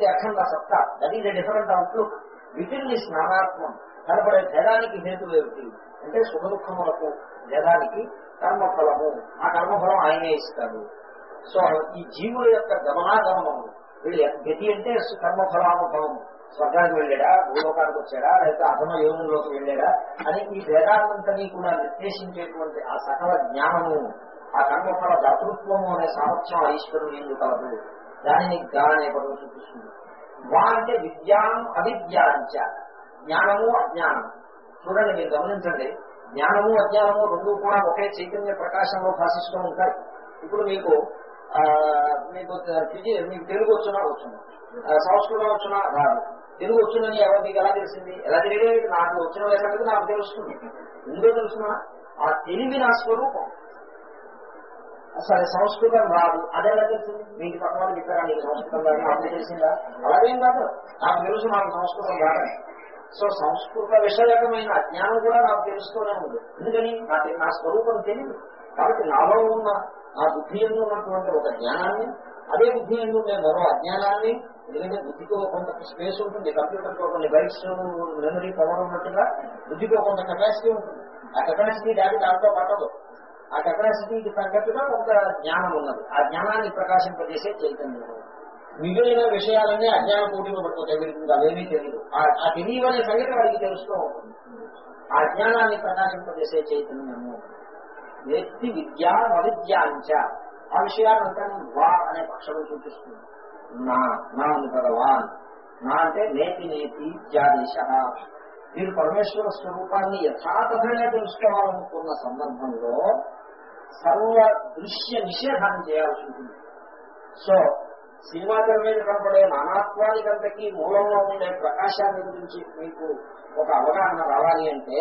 అఖండ సత్త. That is a different outlook within this కనబడే భేదానికి హేతు ఏమిటి? అంటే సుఖ దుఃఖములకు భేదానికి కర్మఫలము. ఆ కర్మఫలం ఆయనే ఇస్తాడు. సో ఈ జీవుల యొక్క గమనాగమనము వీళ్ళు గతి అంటే కర్మఫలానుభవం స్వర్గానికి వెళ్ళాడా? భూలోకానికి వచ్చాడా? లేకపోతే అధమ యోగంలోకి వెళ్ళాడా? అని ఈ భేదాలంతని కూడా నిర్దేశించేటువంటి ఆ సకల జ్ఞానము ఆ కర్మఫల దాతృత్వము అనే సామర్థ్యం ఆ ఈశ్వరుని ఎందుకు కలదు. దానిని గా అనే పదం చూపిస్తుంది. వా అంటే విద్యాం అవిద్యాంచ. జ్ఞానము అజ్ఞానం. చూడండి మీరు గమనించండి. జ్ఞానము అజ్ఞానము రెండు కూడా ఒకే చైతన్య ప్రకాశంలో భాషిస్తూ ఉంటాయి. ఇప్పుడు మీకు మీకు మీకు తెలుగు వచ్చినా వచ్చినా. సంస్కృతం వచ్చినా రాదు. తెలుగు వచ్చునని ఎవరు మీకు ఎలా తెలిసింది? ఎలా తెలియదు నాకు వచ్చిన సంగతి నాకు తెలుస్తుంది. ఎందుకో తెలుసిన? ఆ తెలివి నా స్వరూపం. సరే సంస్కృతం రాదు అదెలా తెలిసింది మీకు పక్క చెప్పారా? నీకు సంస్కృతం రాదు నాకు తెలిసిందా? అలాగేం కాదు. నాకు తెలుసు నాకు సంస్కృతం రాదు సో సంస్కృత విషయకమైన అజ్ఞానం కూడా నాకు తెలుస్తూనే ఉంది. ఎందుకని? నా స్వరూపం తెలియదు. కాబట్టి నాలో ఉన్న ఆ బుద్ధి ఎందు ఉన్నటువంటి ఒక జ్ఞానాన్ని అదే బుద్ధి ఎందు ఉండే మరో అజ్ఞానాన్ని ఎందుకంటే బుద్ధితో కొంత స్పేస్ ఉంటుంది కంప్యూటర్తో కొన్ని బైట్స్ మెమరీ పవర్ ఉన్నట్టుగా బుద్ధితో కొంత కెపాసిటీ ఉంటుంది. ఆ కెపాసిటీ దాటి దాంతో పట్టదు. ఆ కెపాసిటీకి తగ్గట్టుగా కొంత జ్ఞానం ఉన్నది. ఆ జ్ఞానాన్ని ప్రకాశింపజేసే చైతన్యం మిగిలిన విషయాలన్నీ అజ్ఞానం పోటీలో పడిపోతాయి వీరికి అవేమీ తెలియదు. ఆ- తెలియవనే సంగతి వారికి తెలుస్తూ ఉంటుంది. ఆ జ్ఞానాన్ని ప్రకాశింపజేసే చైతన్యము. వ్యక్తి విద్య అవిద్యాంచ ఆ విషయాలంతా వా అనే పక్షం సూచిస్తుంది. నా నా ఉంది భగవాన్. నా అంటే నేతి నేతి జాదేశ మీరు పరమేశ్వర స్వరూపాన్ని యథాతథంగా తెలుసుకోవాలనుకున్న సందర్భంలో సర్వ దృశ్య నిషేధాన్ని చేయాల్సి ఉంటుంది. సో సినిమా తెర మీద కనపడే నానాత్వానికంతకీ మూలంలో ఉండే ప్రకాశాన్ని గురించి మీకు ఒక అవగాహన రావాలి అంటే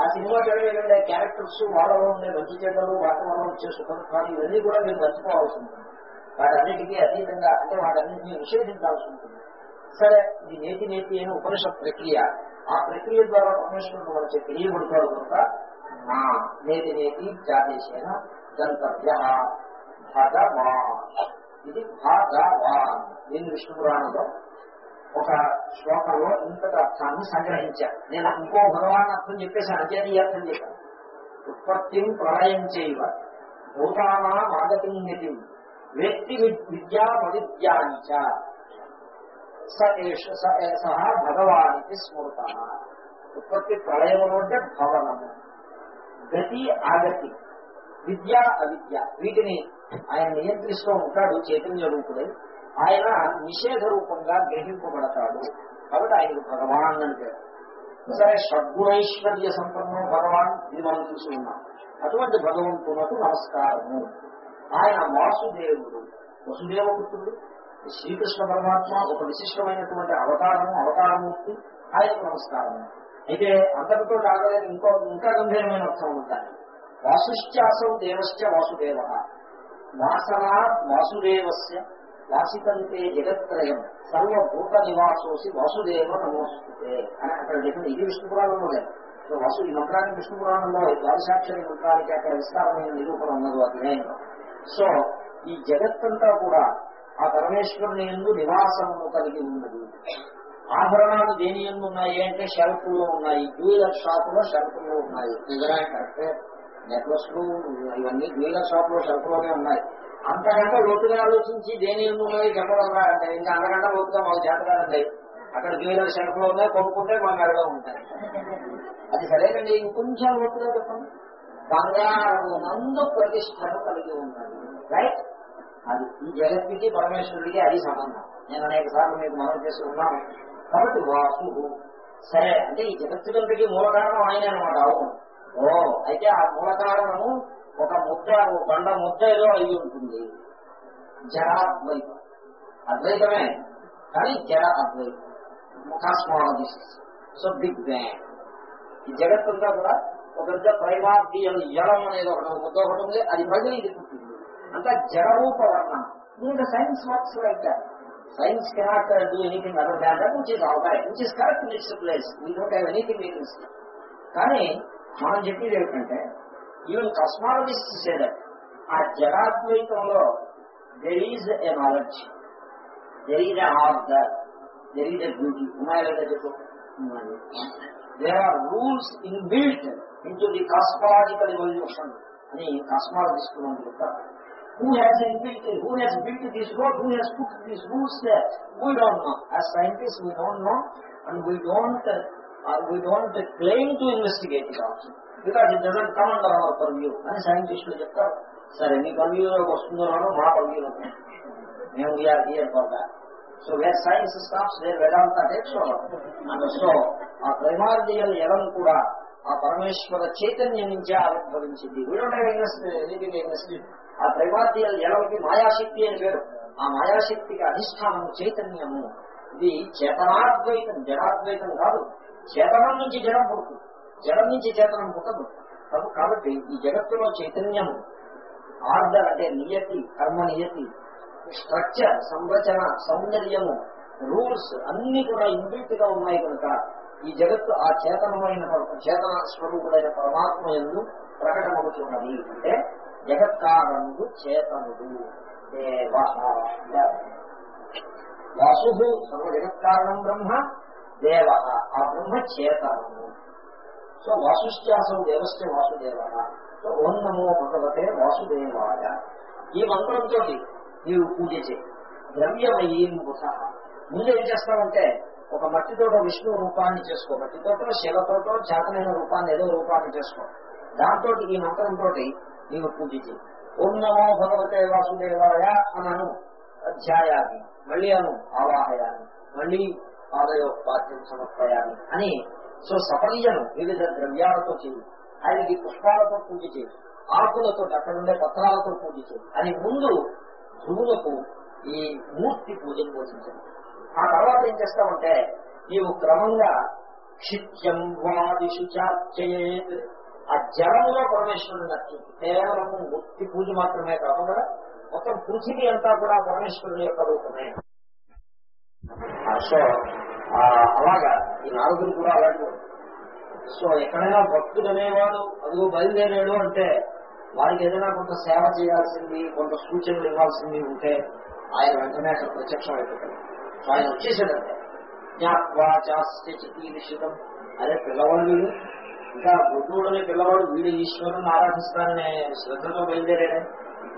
ఆ సినిమా తెర క్యారెక్టర్స్ వాళ్ళలో ఉండే మంచి చెడ్డలు వాతావరణం వల్ల వచ్చే సుఖదుఖాలు ఇవన్నీ కూడా మీరు మర్చిపోవాల్సి ఉంటుంది. వాటన్నిటికీ అతీతంగా అంటే వాటన్నిటినీ నిషేధించాల్సి ఉంటుంది. సరే ఇది నేతి నేతి అయిన ఉపనిషత్ ప్రక్రియ. ఆ ప్రక్రియ ద్వారా పరమేశ్వరుడు మనకి తెలియబడతాడు కనుక? నా నేతి నేతి జాతేశేన గంతవ్య భగవాన్ ఇది భగవాన్ దీని విష్ణు పురాణంలో ఒక శ్లోకంలో ఇంతటి అర్థాన్ని సంగ్రహించాను. నేను ఇంకో భగవాన్ అర్థం చెప్పేశాను అదే ఈ అర్థం చెప్పాను. ఉత్పత్తి ప్రళయం చేయవ భూతానా మాగతి నితి వ్యక్తి విద్యా పవిద్యాంచ సహా ఏష భగవానికి స్మృత. ఉత్పత్తి ప్రళయములు అంటే భవనము. గతి ఆగతి విద్య అవిద్య. వీటిని ఆయన నియంత్రిస్తూ ఉంటాడు చైతన్య రూపుడై. ఆయన నిషేధ రూపంగా గ్రహింపబడతాడు. కాబట్టి ఆయనకు భగవాన్ అంటే సరే షడ్గుణైశ్వర్య సంపన్నం భగవాన్ ఇది మనం చూసి ఉన్నాం. అటువంటి భగవంతునకు నమస్కారము. ఆయన వాసుదేవుడు. వసుదేవ శ్రీకృష్ణ పరమాత్మ ఒక విశిష్టమైనటువంటి అవతారము అవతారమూర్తి ఆయనకు నమస్కారము. అయితే అంతటితో కాగలేదు ఇంకో ఇంకా గంభీరమైన అర్థం ఉంటాయి. వాసుశ్చాసం దేవశ్చ వాసుదేవ. వాసనా వాసుదేవస్య వాసితంతే జగత్రయం సర్వభూత నివాసోసి వాసుదేవ నమోస్తుతే అని అక్కడ చెప్పిన ఇది విష్ణు పురాణంలో లేదు. సో వసు ఈ మంత్రానికి విష్ణు పురాణంలో ద్వాదశాక్షరి మంత్రానికి అక్కడ విస్తారమైన నిరూపణ ఉన్నది అదే సో ఈ జగత్తంతా కూడా ఆ పరమేశ్వరుని ఎందు నివాసము కలిగి ఉన్నది. ఆభరణాలు దేని ఎందు ఉన్నాయి అంటే షరతుల్లో ఉన్నాయి. జ్యువెలర్ షాప్లో షరతుల్లో ఉన్నాయి. నిజమే కరెక్టే. నెక్లెస్లు ఇవన్నీ జ్యువెలర్ షాప్లో షరతులోనే ఉన్నాయి. అంతకంటే లోతుగా ఆలోచించి దేని ఎందు ఉన్నాయి చెప్పగలరా అంటే ఇంకా అంతకంటే లోతుగా మాకు చేతకాలండి అక్కడ జ్యువెలర్ షెల్ఫ్లో ఉన్నాయి కొనుక్కుంటే మా మెడలో ఉంటాయి. అది సరేనండి ఇంకొంచెం లోతుగా చెప్పండి. బంగారం నందు ప్రతిష్టను కలిగి ఉన్నది. రైట్ అది ఈ జగత్తుకి పరమేశ్వరుడికి అది సంబంధం. నేను అనేక సార్లు మీకు మనం చేసి ఉన్నాను. కాబట్టి వాసు సరే అంటే ఈ జగత్తుకంతకి మూల కారణం ఆయన అనమాట. అవును. ఓ అయితే ఆ మూల కారణము ఒక ముద్ద ఒక బండ ముద్ద ఏదో అయి ఉంటుంది. జడాద్వైతం అద్వైతమే. కానీ జడ అద్వైతం. Cosmologist so big bang. ఈ జగత్తంతా కూడా ఒక పెద్ద ప్రైమార్డియల్ జలం అనేది ఒకటి ముద్ద ఒకటి ఉంది. అది మళ్ళీ ఇది పుట్టింది. అంతా జడరూప వర్ణం. ఇంకా science works like science cannot do anything other than that which is all right which is correct in its place we don't have anything in కానీ మనం చెప్పేది ఏమిటంటే ఈవెన్ కస్మాలజిస్ట్ సేదట్ ఆ జడాద్వైతంలో there is a knowledge there is a order there is a beauty ఉన్నాయా లేదా చెప్పు there are rules inbuilt into the cosmological evolution అని cosmologist మనం చెప్తారు who has inbuilt, who has built this road, who has put these rules there, we don't know. As scientists, we don't know, and we don't, uh, we don't claim to investigate it also. Because it doesn't come under our purview. అని సైంటిస్టులు చెప్తారు సరే నీ పర్వ్యూలోకి వస్తుందో మా పర్వ్యూలో మేము we are here for that so where science stops where Vedanta takes and so ఆ ప్రైమార్డియల్ ఎలం కూడా ఆ పరమేశ్వర చైతన్యం నుంచే ఆవిర్భవించింది. వీడు ఆ ప్రైమార్డియల్ ఎలవకి మాయాశక్తి అని పేరు. ఆ మాయాశక్తికి అధిష్టానము చైతన్యము. ఇది చేతనాద్వైతం జడాద్వైతం కాదు. చేతనం నుంచి జడం పుడుతుంది. జడం నుంచి చేతనం పుట్టదు. కాబట్టి ఈ జగత్తులో చైతన్యము ఆర్డర్ అంటే నియతి కర్మ నియతి స్ట్రక్చర్ సంరచన సౌందర్యము రూల్స్ అన్ని కూడా ఇంబిల్ట్గా ఉన్నాయి కనుక ఈ జగత్తు ఆ చేతనమైన చేతన స్వరూపుడైన పరమాత్మ ఎందు ప్రకటమవుతున్నది. అంటే జగత్కారణుడు చేతనుడు. వాసు సర్వ జగత్కారణం బ్రహ్మ దేవ ఆ బ్రహ్మ చేతనము సో వాసుశ్చాసం దేవశ్చ వాసుదేవ సో ఓం నమో భగవతే వాసుదేవాయ. ఈ మంత్రంతో నీవు పూజ చేయి. ద్రవ్యమయీ బుధ ముందు ఏం చేస్తామంటే ఒక మట్టితోట విష్ణు రూపాన్ని చేసుకో. మట్టితోటో శిలతోటో చేతనైన రూపాన్ని ఏదో రూపాన్ని చేసుకో. దాంతో ఈ మంత్రంతో నీవు పూజ చేయి. ఓం నమో భగవతే వాసుదేవాయ అనను. అధ్యాయాన్ని మళ్ళీ అను ఆవాహయాన్ని. మళ్ళీ పాదయో అని. సో సపర్యను వివిధ ద్రవ్యాలతో చేయి. ఆయనకి పుష్పాలతో పూజ చేయి. ఆకులతో అక్కడుండే పత్రాలతో పూజ చేయి. అని ముందు ధ్రువులకు ఈ మూర్తి పూజను పోషించండి ఆ తర్వాత ఏం చేస్తామంటే నీవు క్రమంగా క్షిత్యం వాదిషు చాచేత్ ఆ జలములో పరమేశ్వరుని నచ్చింది కేవలము మూర్తి పూజ మాత్రమే కాకుండా మొత్తం పృథివీ అంతా కూడా పరమేశ్వరుని యొక్క రూపమే. సో అలాగా. ఈ నారదుడు కూడా అలాంటి సో ఎక్కడైనా భక్తుడు అనేవాడు అదిగో బయలుదేరాడు అంటే వారికి ఏదైనా కొంత సేవ చేయాల్సింది కొంత సూచనలు ఇవ్వాల్సింది ఉంటే ఆయన వెంటనే అక్కడ ప్రత్యక్షం అయిపోతాడు. సో ఆయన వచ్చేసాడంటే జ్ఞాత్వాచాస్యచికీర్షితం అదే పిల్లవాడు వీడు. ఇంకా అనే పిల్లవాడు వీడు ఈశ్వరుని ఆరాధిస్తాననే శ్రద్ధతో బయలుదేరాడే.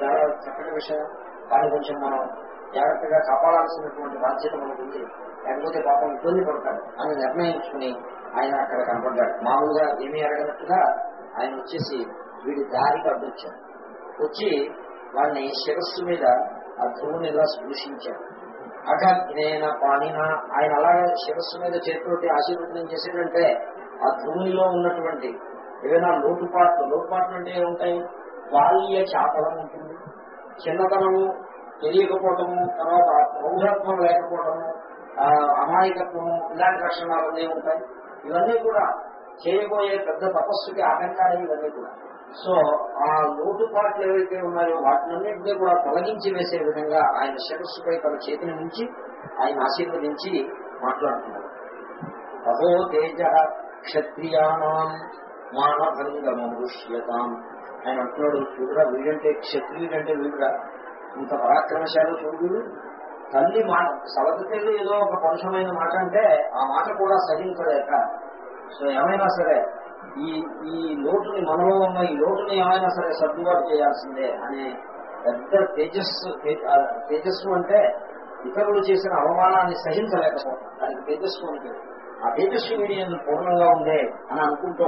చాలా చక్కటి విషయం. కానీ కొంచెం మనం జాగ్రత్తగా కాపాడాల్సినటువంటి బాధ్యత మనకు ఉంది లేకపోతే పాపం ఇబ్బంది పడతాడు అని నిర్ణయించుకుని ఆయన అక్కడ కనపడ్డాడు. మామూలుగా ఏమీ అడగనట్టుగా ఆయన వచ్చేసి వీడి దారికి అడ్డొచ్చాడు వచ్చి వాడిని శిరస్సు మీద ఆ ధ్రువుని ఇలా స్పృశించాడు. అఘగ్నేన పానిన ఆయన అలాగే శిరస్సు మీద చేతులతో ఆశీర్వదనం చేసేటంటే ఆ ధ్రువునిలో ఉన్నటువంటి ఏదైనా లోటుపాట్లు లోటుపాట్లు అంటే ఏముంటాయి? బాల్య చాపలం ఉంటుంది. చిన్నతనము తెలియకపోవటము తర్వాత ప్రౌఢత్వం లేకపోవటము అమాయకత్వము ఇలాంటి లక్షణాలన్నీ ఉంటాయి. ఇవన్నీ కూడా చేయబోయే పెద్ద తపస్సుకి ఆటంకాలు ఇవన్నీ కూడా. సో ఆ లోటుపాట్లు ఏవైతే ఉన్నాయో వాటినన్నింటినీ కూడా తొలగించి వేసే విధంగా ఆయన శిరస్సుపై తన చేతిని నుంచి ఆయన ఆశీర్వదించి మాట్లాడుతున్నారు. అహో తేజ క్షత్రియాణం మానభంగమృష్యతాం ఆయన అంటున్నాడు చూడరా వీడంటే క్షత్రియుడంటే వీడురా ఇంత పరాక్రమశాలు చూడు. తల్లి మాట సవతి తల్లి ఏదో ఒక పరుషమైన మాట అంటే ఆ మాట కూడా సహించలేక. సో ఏమైనా సరే ఈ ఈ లోటుని మనలో ఉన్న ఈ లోటుని ఏమైనా సరే సర్దుబాటు చేయాల్సిందే అనే పెద్ద తేజస్సు తేజస్సు అంటే ఇతరులు చేసిన అవమానాన్ని సహించలేకపోవడం. దానికి తేజస్సు అంటే ఆ తేజస్సు వీడి పూర్ణంగా ఉందే అని అనుకుంటూ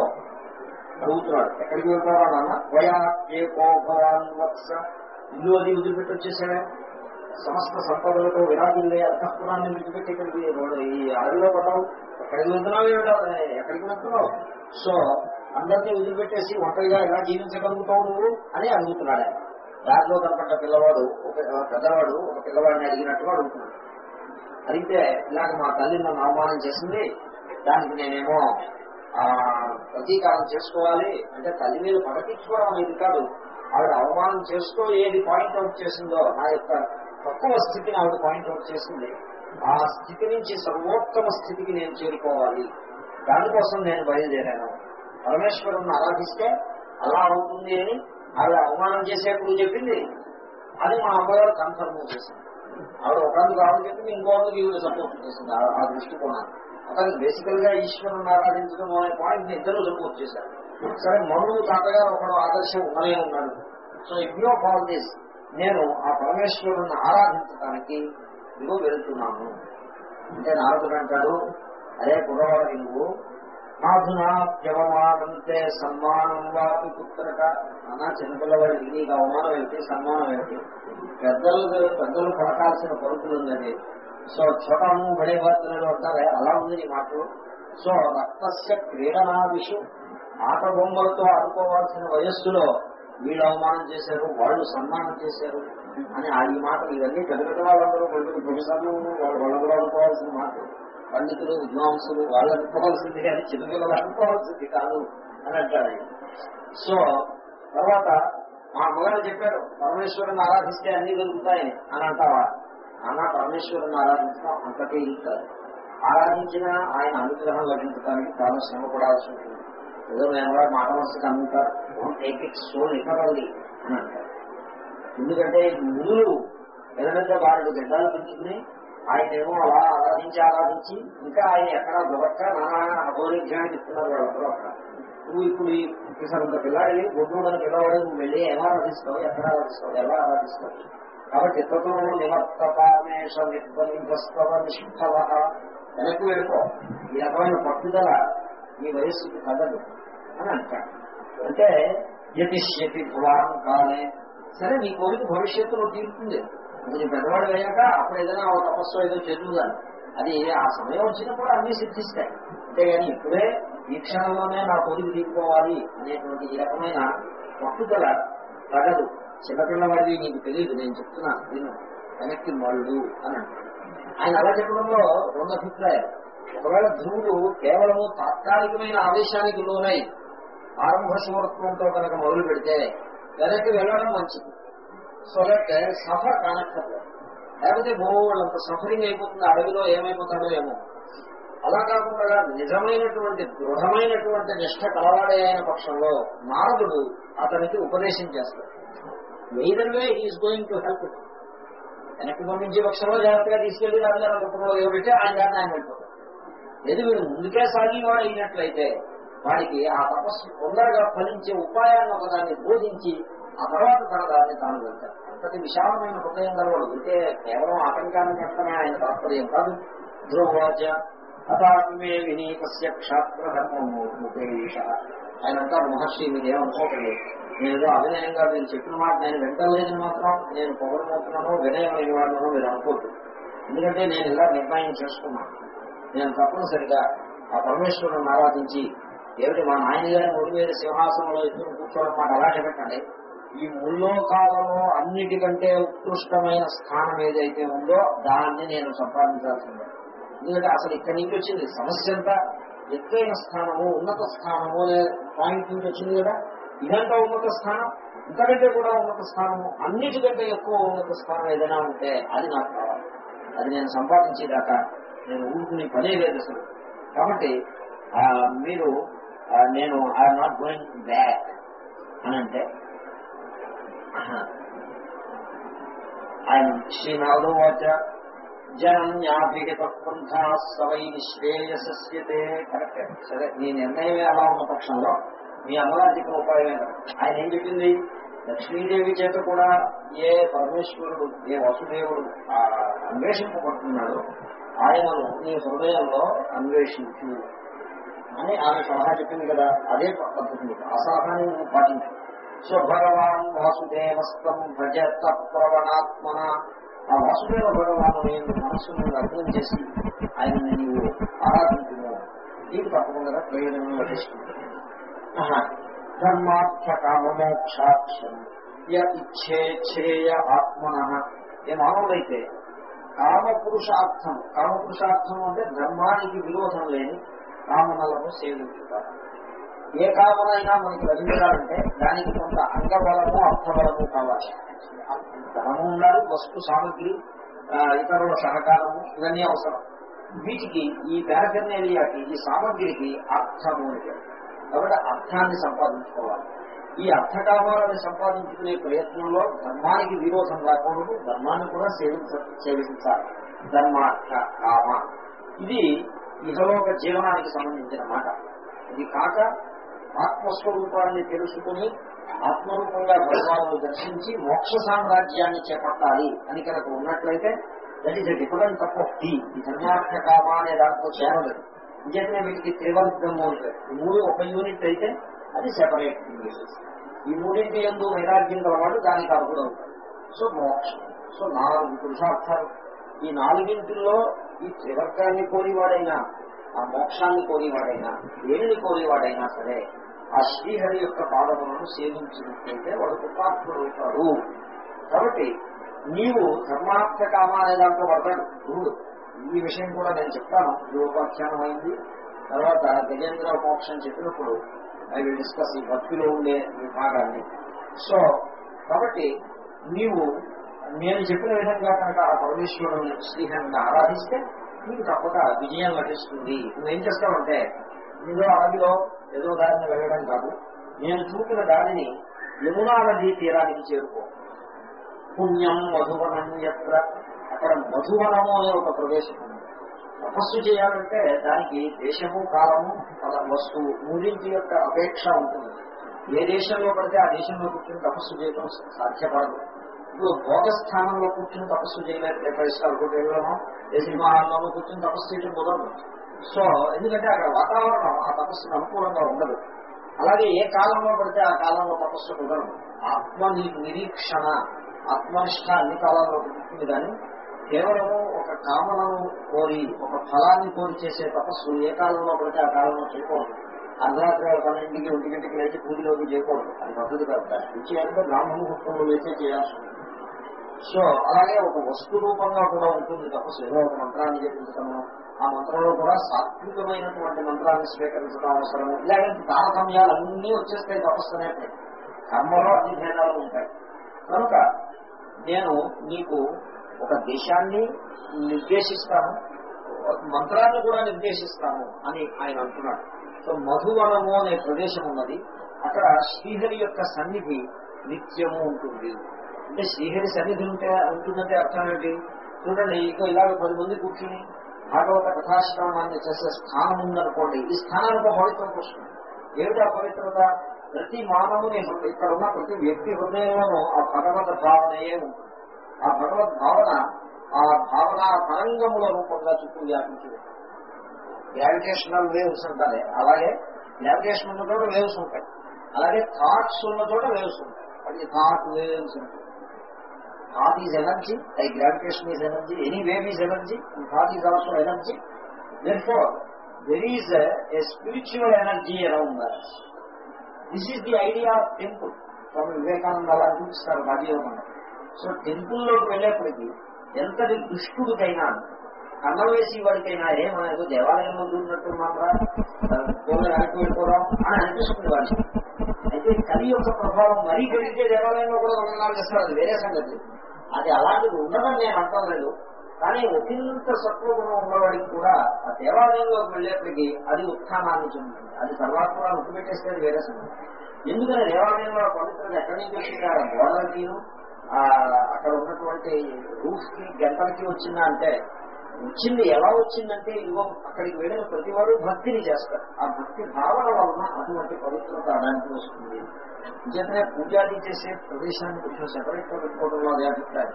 అడుగుతున్నాడు. ఎక్కడికి వెళ్తావా నాన్న? వయా ఏ భవాన్ వత్స? ఇల్లు అది వదిలిపెట్టి వచ్చేసాడే సమస్త సంపదలతో విరాజులే అంతఃపురాన్ని విడిచిపెట్టి ఇక్కడికి ఈ అడవిలో పడ్డావు. ఎక్కడికి వెళ్తున్నావు ఏమిటో? ఎక్కడికి వెళ్తున్నావు? సో అందరినీ వదిలిపెట్టేసి ఒంటరిగా ఎలా జీవించగలుగుతావు నువ్వు అని అడుగుతున్నాడు ఆయన. దారిలో కనపడ్డ పిల్లవాడు ఒక పెద్దవాడు ఒక పిల్లవాడిని అడిగినట్టుగా అడుగుతున్నాడు. అడిగితే ఇలాగ మా తల్లి నన్ను అవమానం చేసింది. దానికి నేనేమో ప్రతీకారం చేసుకోవాలి. అంటే తల్లి మీద పడకించుకోవడం అనేది కాదు. ఆవిడ అవమానం చేస్తూ ఏది పాయింట్అవుట్ చేసిందో నా యొక్క తక్కువ స్థితిని ఆవిడ పాయింట్అవుట్ చేసింది. ఆ స్థితి నుంచి సర్వోత్తమ స్థితికి నేను చేరుకోవాలి. దానికోసం నేను బయలుదేరాను. పరమేశ్వరుని ఆరాధిస్తే అలా అవుతుంది అని ఆవిడ అవమానం చేసేప్పుడు చెప్పింది. అది మా అమ్మగారు కన్ఫర్మ్ చేసింది. ఆవిడ ఒకరికి ఆవిడ చెప్పింది ఇంకొకరికి ఈవిడ సపోర్ట్ చేసింది. ఆ- దృష్టికోణాన్ని. అతను బేసికల్గా ఈశ్వరుని ఆరాధించడం అనే పాయింట్ ఇద్దరు సపోర్ట్ చేశారు. సరే మనుడు తాతగారు ఒకడు ఆదర్శం ఉన్ననే ఉన్నాడు. So if you follow this నేను ఆ పరమేశ్వరుని ఆరాధించడానికి ఇదిగో వెళ్తున్నాను. అంటే నారదుడు అంటాడు అరే కుర్రవాడు నువ్వు నాధునాప్యవమానంతే సన్మానం వాపి పుత్రక. అన్నా చిన్నపిల్లవాడు నీకు అవమానం ఏంటి? సన్మానం ఏంటి? పెద్దలు పెద్దలు పడకాల్సిన పరుపులు ఉందండి. సో చోటము బడే వర్తనలు అంటారే అలా ఉంది నీ మాటలు. సో రక్తస్య క్రీడనా విషయం ఆట బొమ్మలతో ఆడుకోవాల్సిన వయస్సులో వీళ్ళు అవమానం చేశారు వాళ్ళు సన్మానం చేశారు అని ఆ ఈ మాట ఇవన్నీ పెద్ద పెద్ద వాళ్ళందరూ పెద్ద ప్రొఫెసర్లు వాళ్ళు వాళ్ళందరూ అనుకోవాల్సిన మాటలు పండితులు విద్వాంసులు వాళ్ళు అనుకోవాల్సింది కానీ చిన్నపిల్లలు అనుకోవాల్సింది కాదు అని అంటారు. సో తర్వాత మా అమ్మగారు చెప్పారు పరమేశ్వరుని ఆరాధిస్తే అన్ని దొరుకుతాయని అని అంటావా? అన్న పరమేశ్వరుని ఆరాధించడం అంతకే ఇస్తారు ఆరాధించిన ఆయన అనుగ్రహం లభించడానికి చాలా శ్రమ పడాల్సి ఉంటుంది. ఏదో నేను మాట వరుసగా అనుకుంటారు టేక్ ఇట్ సో లిటరల్లీ అని అంటారు. ఎందుకంటే ముందు పెద్ద బాలుడు గడ్డాలు పెంచుకుని ఆయన ఏమో అలా ఆరాధించి ఆరాధించి ఇంకా ఆయన ఎక్కడ దొరక్క నానా అపౌరిజ్యానికి ఇస్తున్నారు వాళ్ళందరూ అక్కడ. నువ్వు ఇప్పుడు ఈ ఇంత పిల్లాడి బొడ్డు పిల్లవాడు నువ్వు వెళ్ళి ఎలా ఆరాధిస్తావు ఎక్కడ ఆరాధిస్తావు ఎలా ఆరాధిస్తావు? కాబట్టి ఇతరులు నివర్తపామేష నిర్బంధస్తవ నిష్ఫల వెనక్కి వెళ్ళిపో. ఈ రకమైన పట్టుదల ఈ వయస్సుకి కదదు అని అంటాడు అంటే యతిష్యతి భవాన్ కాలే. సరే నీ కోరిక భవిష్యత్తులో తీరుతుంది. కొంచెం పెద్దవాడు అయ్యాక అప్పుడు ఏదైనా ఒక తపస్సు ఏదో చదువుదాన్ని అది ఆ సమయం వచ్చినప్పుడు అన్ని సిద్ధిస్తాయి. అంతేగాని ఇప్పుడే ఈ క్షణంలోనే నా కోరిక తీరుకోవాలి అనేటువంటి ఈ రకమైన పట్టుదల తగదు. చిన్నపిల్లవాడివి నీకు తెలియదు నేను చెప్తున్నాను నేను వెనక్కి మళ్ళు అని అంటాడు. ఆయన అలా చెప్పడంలో రెండు అభిప్రాయాలు. ఒకవేళ ధ్రువుడు కేవలము తాత్కాలికమైన ఆవేశానికి లోనై ఆరంభ శూరత్వంతో కనుక మొదలు పెడితే వెనక్కి వెళ్ళడం మంచిది. సో దట్ సఫర్ కానక్కర్లేదు. లేకపోతే బోళ్ళంత సఫరింగ్ అయిపోతుంది అడవిలో ఏమైపోతాడో ఏమో. అలా కాకుండా నిజమైనటువంటి దృఢమైనటువంటి నిష్ట కలవాడే అయిన పక్షంలో నారదుడు అతనికి ఉపదేశం చేస్తాడు. Either way going to help వెనక్కి పంపించే పక్షంలో జాగ్రత్తగా తీసుకెళ్ళి రాజాల గొప్పలో పెట్టి ఆయన దాన్ని ఆయన వెళ్ళిపోతాడు. లేదు వీడు ముందుకే సాగివాడు అయినట్లయితే వాడికి ఆ తపస్సు తొందరగా ఫలించే ఉపాయాన్ని ఒకదాన్ని బోధించి ఆ తర్వాత తన దాన్ని తాను వెళ్తాడు. అంతటి విశాలమైన హృదయం గలవాడు. అయితే కేవలం ఆటంకాన్ని పెట్టడమే ఆయన తాత్పర్యం కాదు. ధ్రువాచ అతాత్మే వినీతస్య క్షాత్రధర్మము ముఖేష ఆయన అంటారు మహర్షి మీరేమనుకోకండి నేను అభినయంగా అవినయంగా మీరు చెప్పిన మాట నేను వెంటలేదని మాత్రం నేను పొగరమవుతున్నానో వినయమైన వాడినో మీరు అనుకోద్దు. ఎందుకంటే నేను ఇలా నిర్ణయం చేసుకున్నాను. నేను తప్పనిసరిగా ఆ పరమేశ్వరుని ఆరాధించి ఏమిటి? మా నాయన గారి ముడి మీద సింహాసనంలో ఇద్దరు కూర్చోవడం మాట అలాగే పెట్టండి ఈ ముల్లోకాలలో అన్నిటికంటే ఉత్కృష్టమైన స్థానం ఏదైతే ఉందో దాన్ని నేను సంపాదించాల్సిందే. ఎందుకంటే అసలు ఇక్కడి నుంచి వచ్చింది సమస్య అంతా. ఎత్తైన స్థానము ఉన్నత స్థానము అనే పాయింట్ నుంచి వచ్చింది కదా. ఇదంతా ఉన్నత స్థానం. ఇంతకంటే కూడా ఉన్నత స్థానము అన్నిటికంటే ఎక్కువ ఉన్నత స్థానం ఏదైనా ఉంటే అది నాకు కావాలి. అది నేను సంపాదించేదాకా నేను ఊరుకునే పనే లేదు అసలు. కాబట్టి మీరు నేను ఐఎమ్ నాట్ గోయింగ్ బ్యాక్ అని అంటే ఆయన శ్రీనాథో వాచ జనన్యాభిహిత పంథా సవై శ్రేయసస్యతే కరెక్ట్ సరే నీ నిర్ణయమే అలా ఉన్న పక్షంలో మీ అమ్మగారు ఉపాయమే ఆయన ఏం చెప్పింది? లక్ష్మీదేవి చేత కూడా ఏ పరమేశ్వరుడు ఏ వసుదేవుడు అన్వేషింపబడుతున్నాడో ఆయనను నీ హృదయంలో అన్వేషించు. అని ఆమె సలహా చెప్పింది కదా అదే పద్ధతి మీకు. ఆ సలహాని నువ్వు పాటించు సో భగవాన్ వాసుదేవస్తం భజ ప్రవణాత్మన ఆ వాసుదేవ భగవాను నేను మనస్సును అర్థం చేసి ఆయన నీవు ఆరాధించును నీకు తప్పకుండా ప్రయోజనం లభిస్తుంది ధర్మార్థ కామమోక్షాక్షం య ఆత్మన. ఏ మానవుడైతే కామపురుషార్థం కామపురుషార్థం అంటే ధర్మానికి విరోధం లేని కామనలను సేవించుతారు. ఏ కామనైనా మనకి లభించాలంటే దానికి కొంత అంగబలము అర్థబలము కావాలి. ధనము ఉండాలి వస్తు సామగ్రి ఇతరుల సహకారము ఇవన్నీ అవసరం. వీటికి ఈ పేరకర్నేలియాకి ఈ సామగ్రికి అర్థము కాబట్టి అర్థాన్ని సంపాదించుకోవాలి. ఈ అర్థకామాలను సంపాదించుకునే ప్రయత్నంలో ధర్మానికి విరోధం రాకూడదు. ధర్మాన్ని కూడా సేవించ సేవించాలి. ధర్మార్థ కామ. ఇది ఇహలోక జీవనానికి సంబంధించిన మాట. ఇది కాక ఆత్మస్వరూపాన్ని తెలుసుకుని ఆత్మరూపంగా భగవాను దర్శించి మోక్ష సామ్రాజ్యాన్ని చేపట్టాలి అని కనుక ఉన్నట్లయితే దట్ ఈస్ డిఫరెంట్ తప్ప టీ ఈ ధర్మార్థ కామ అనే దాంట్లో చేరలేదు ఇంకేతనే వీటికి త్రివర్గము అంటే ఈ మూడు ఒక యూనిట్ అయితే అది సెపరేట్ ఈ మూడింటి ఎందు వైరాగ్యం గలవాడు దానికి అర్హుడు అవుతాడు సో మోక్షం. సో నాలుగు పురుషార్థాలు. ఈ నాలుగింటిల్లో ఈ త్రివర్గాన్ని కోరివాడైనా ఆ మోక్షాన్ని కోరివాడైనా దేనిని కోరివాడైనా సరే ఆ శ్రీహరి యొక్క పాదములను సేవించినట్లయితే వాడు కృపాత్ముడు అవుతాడు కాబట్టి నీవు ధర్మార్థ కామాలే దాంట్లో పడతాడు. గురుడు ఈ విషయం కూడా నేను చెప్తాను. ఉపాఖ్యానం అయింది. తర్వాత గజేంద్ర మోక్షం చెప్పినప్పుడు ఐ విల్ డిస్కస్ ఈ భక్తిలో ఉండే విభాగాన్ని. సో కాబట్టి నీవు నేను చెప్పిన విధంగా కనుక ఆ పరమేశ్వరుని శ్రీహరిని ఆరాధిస్తే నీకు తప్పక విజయం లభిస్తుంది. నువ్వేం చేస్తావంటే నీలో అడవిలో ఏదో దారిని వెళ్ళడం కాదు. నేను చూపిన దారిని యమునా నదీ తీరానికి చేరుకో. పుణ్యం మధువనం ఎత్ర. అక్కడ మధువనము అనే ఒక ప్రదేశం ఉంది. తపస్సు చేయాలంటే దానికి దేశము కాలము వస్తువు మూడింటి యొక్క అపేక్ష ఉంటుంది. ఏ దేశంలో పడితే ఆ దేశంలో కూర్చొని తపస్సు చేయడం సాధ్యపడదు. ఇప్పుడు భోగస్థానంలో కూర్చొని తపస్సు చేయలేదు. కూడా వెళ్ళడము ఏ సినిమా హాల్లోనూ కూర్చొని తపస్సు చేయడం కుదరదు సో ఎందుకంటే అక్కడ వాతావరణం ఆ తపస్సుకు అనుకూలంగా ఉండదు. అలాగే ఏ కాలంలో పడితే ఆ కాలంలో తపస్సు కుదరదు. ఆత్మ నిరీక్షణ ఆత్మనిష్ట అన్ని కాలాల్లో కుదురుతుంది కానీ కేవలము ఒక కామనను కోరి ఒక ఫలాన్ని కోరి చేసే తపస్సు ఏ కాలంలో పడితే ఆ కాలంలో చేయకూడదు. అర్ధరాత్రి వేళ పన్నెండింటికి ఒంటి గంటకి లేచి పూజలోకి చేయకూడదు. అది పద్ధతి కాదు. దాన్ని చేయాలంటే బ్రాహ్మణ ముహూర్తంలో వేసే చేయాల్సి ఉంటుంది. సో అలాగే ఒక వస్తు రూపంగా కూడా ఉంటుంది తపస్సు ఏదో ఒక మంత్రాన్ని జపించడము ఆ మంత్రంలో కూడా సాత్వికమైనటువంటి మంత్రాన్ని స్వీకరించడం అవసరము. ఇలాంటి తారతమ్యాలు అన్నీ వచ్చేస్తాయి తపస్సు అనేది కర్మలో అన్ని భేదాలు ఉంటాయి. కనుక నేను నీకు ఒక దేశాన్ని నిర్దేశిస్తాను మంత్రాన్ని కూడా నిర్దేశిస్తాను అని ఆయన అంటున్నాడు. సో మధువనము అనే ప్రదేశం ఉన్నది. అక్కడ శ్రీహరి యొక్క సన్నిధి నిత్యము ఉంటుంది. అంటే శ్రీహరి సన్నిధి ఉంటే ఉంటుందంటే అర్థం ఏంటి? చూడండి ఇక ఇలాగ పది మంది కూర్చుని భాగవత కథాశ్రవణాన్ని చేసే స్థానం ఉందనుకోండి ఈ స్థానానికి ఒక పవిత్రత వస్తుంది ఏమిటి అపవిత్రత ప్రతి మానవుని ఇక్కడ ఉన్న ప్రతి వ్యక్తి హృదయంలోనూ ఆ భగవద్ భావనయే ఉంటుంది. ఆ భగవద్ భావన ఆ భావన తరంగముల రూపంగా చుట్టూ వ్యాపించింది. గ్రావిటేషనల్ వేవ్స్ అంటారే. అలాగే గ్రావిటేషన్ ఉన్న చోట వేవ్స్ ఉంటాయి. అలాగే థాట్స్ ఉన్న చోట వేవ్స్ ఉంటాయి. అది థాట్ వేవ్స్ ఉంటాయి thought is energy I gravitation is energy any wave is energy thought is also energy then for there is a spiritual energy around this is the idea of temple Swami Vivekananda అలా చూపిస్తారు రాజయోగంలో so టెంపుల్లోకి వెళ్ళేప్పటికీ ఎంతటి దుష్టుడికైనా కన్నం వేసి వాడికైనా ఏమనేదో దేవాలయంలో ఉన్నట్టు మాత్రం పోలే వెనక్కి వెళ్ళిపోవడం అని అనిపిస్తుంది వాడికి. అయితే కలి యొక్క ప్రభావం మరీ గడిచే దేవాలయంలో కూడా దొంగనాలు చేస్తారు. అది వేరే సంగతి. అది అలాంటిది ఉండదని నేను అంటాం లేదు. కానీ ఒకంత సత్వగుణం ఉన్నవాడికి కూడా ఆ దేవాలయంలోకి వెళ్ళేప్పటికీ అది ఉత్థానాన్ని చెందుతుంది. అది సర్వాత్మగా ఉట్టుపెట్టేస్తే వేరే సంగతి. ఎందుకంటే దేవాలయంలో పవిత్రత ఎక్కడి నుంచి వచ్చింది? ఆ గోడలకి అక్కడ ఉన్నటువంటి రూఫ్కి గంటలకి వచ్చిందా అంటే వచ్చింది ఎలా వచ్చిందంటే ఇదిగో అక్కడికి వెళ్ళిన ప్రతి వాడు భక్తిని చేస్తారు. ఆ భక్తి భావన వలన అటువంటి పవిత్రత దానికి వస్తుంది. నిజంగా పూజాది చేసే ప్రదేశాన్ని కొంచెం సెపరేట్గా పెట్టుకోవడంలో అదే అభిప్రాయం.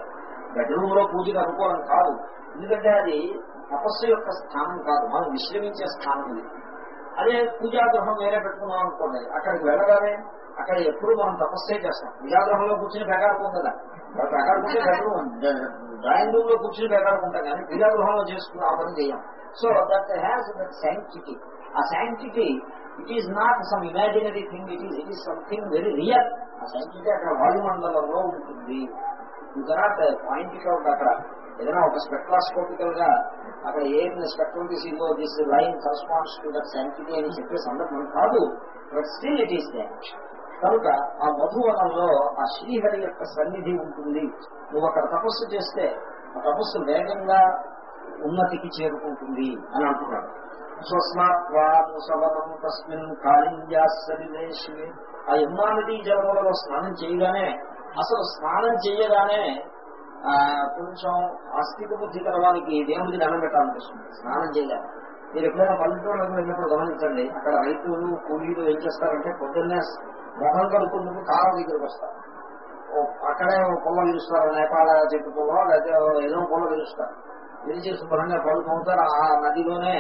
బెడ్రూమ్లో పూజలు అనుకోవడం కాదు. ఎందుకంటే అది తపస్సు యొక్క స్థానం కాదు. మనం విశ్రమించే స్థానం ఇది. అదే పూజాగృహం వేరే పెట్టుకున్నాం అనుకోండి. అక్కడికి వెళ్ళగానే అక్కడ ఎప్పుడు మనం తపస్సే చేస్తాం. పూజాగృహంలో కూర్చుని బెగాడుకుంటుందా బెగాడుకుంటే బెడ్రూమ్. డ్రాయింగ్ రూమ్లో కూర్చుని బెగాడుకుంటాం కానీ క్రీడాగృహంలో చేసుకుని ఆ పని చేయం. So that has that sanctity ఆ sanctity it is not some imaginary thing it is it is something very real ఆ శాంక్టిటీ అక్కడ వాయుమండలంలో ఉంటుంది. You cannot point it out అక్కడ. ఏదైనా ఒక స్పెక్ట్రాస్కోపికల్గా అక్కడ ఏం spectrum తీసిందో this line corresponds to that sanctity అని చెప్పే సందర్భం కాదు but still it is that కనుక ఆ మధువనంలో ఆ శ్రీహరి యొక్క సన్నిధి ఉంటుంది. నువ్వు అక్కడ తపస్సు చేస్తే ఆ తపస్సు వేగంగా ఉన్నతికి చేరుకుంటుంది అని అంటున్నాడు. స్వస్మాత్వాసవనం తస్మిన్ కాళింజాశ్వరిలేశ్వరి ఆ యమునా నదీ జలములలో స్నానం చేయగానే అసలు స్నానం చేయగానే ఆ కొంచెం ఆస్తిక బుద్ధి కలవానికి దేవుడికి దండం పెట్టాలనిపిస్తుంది. స్నానం చేయగానే. మీరు ఎప్పుడైనా పల్లెటూళ్ళకి వెళ్ళినప్పుడు గమనించండి అక్కడ రైతులు కూలీలు ఏం చేస్తారంటే పొద్దున్నే మొహం కడుక్కుందుకు కాలం దగ్గరికి వస్తారు. అక్కడే పొల్ల పిలుస్తారు నేపాల చెట్టు పొలం లేకపోతే ఏదో పొల్ల పిలుస్తారు పిలిచి శుభ్రంగా పడుకుంటారు ఆ నదిలోనే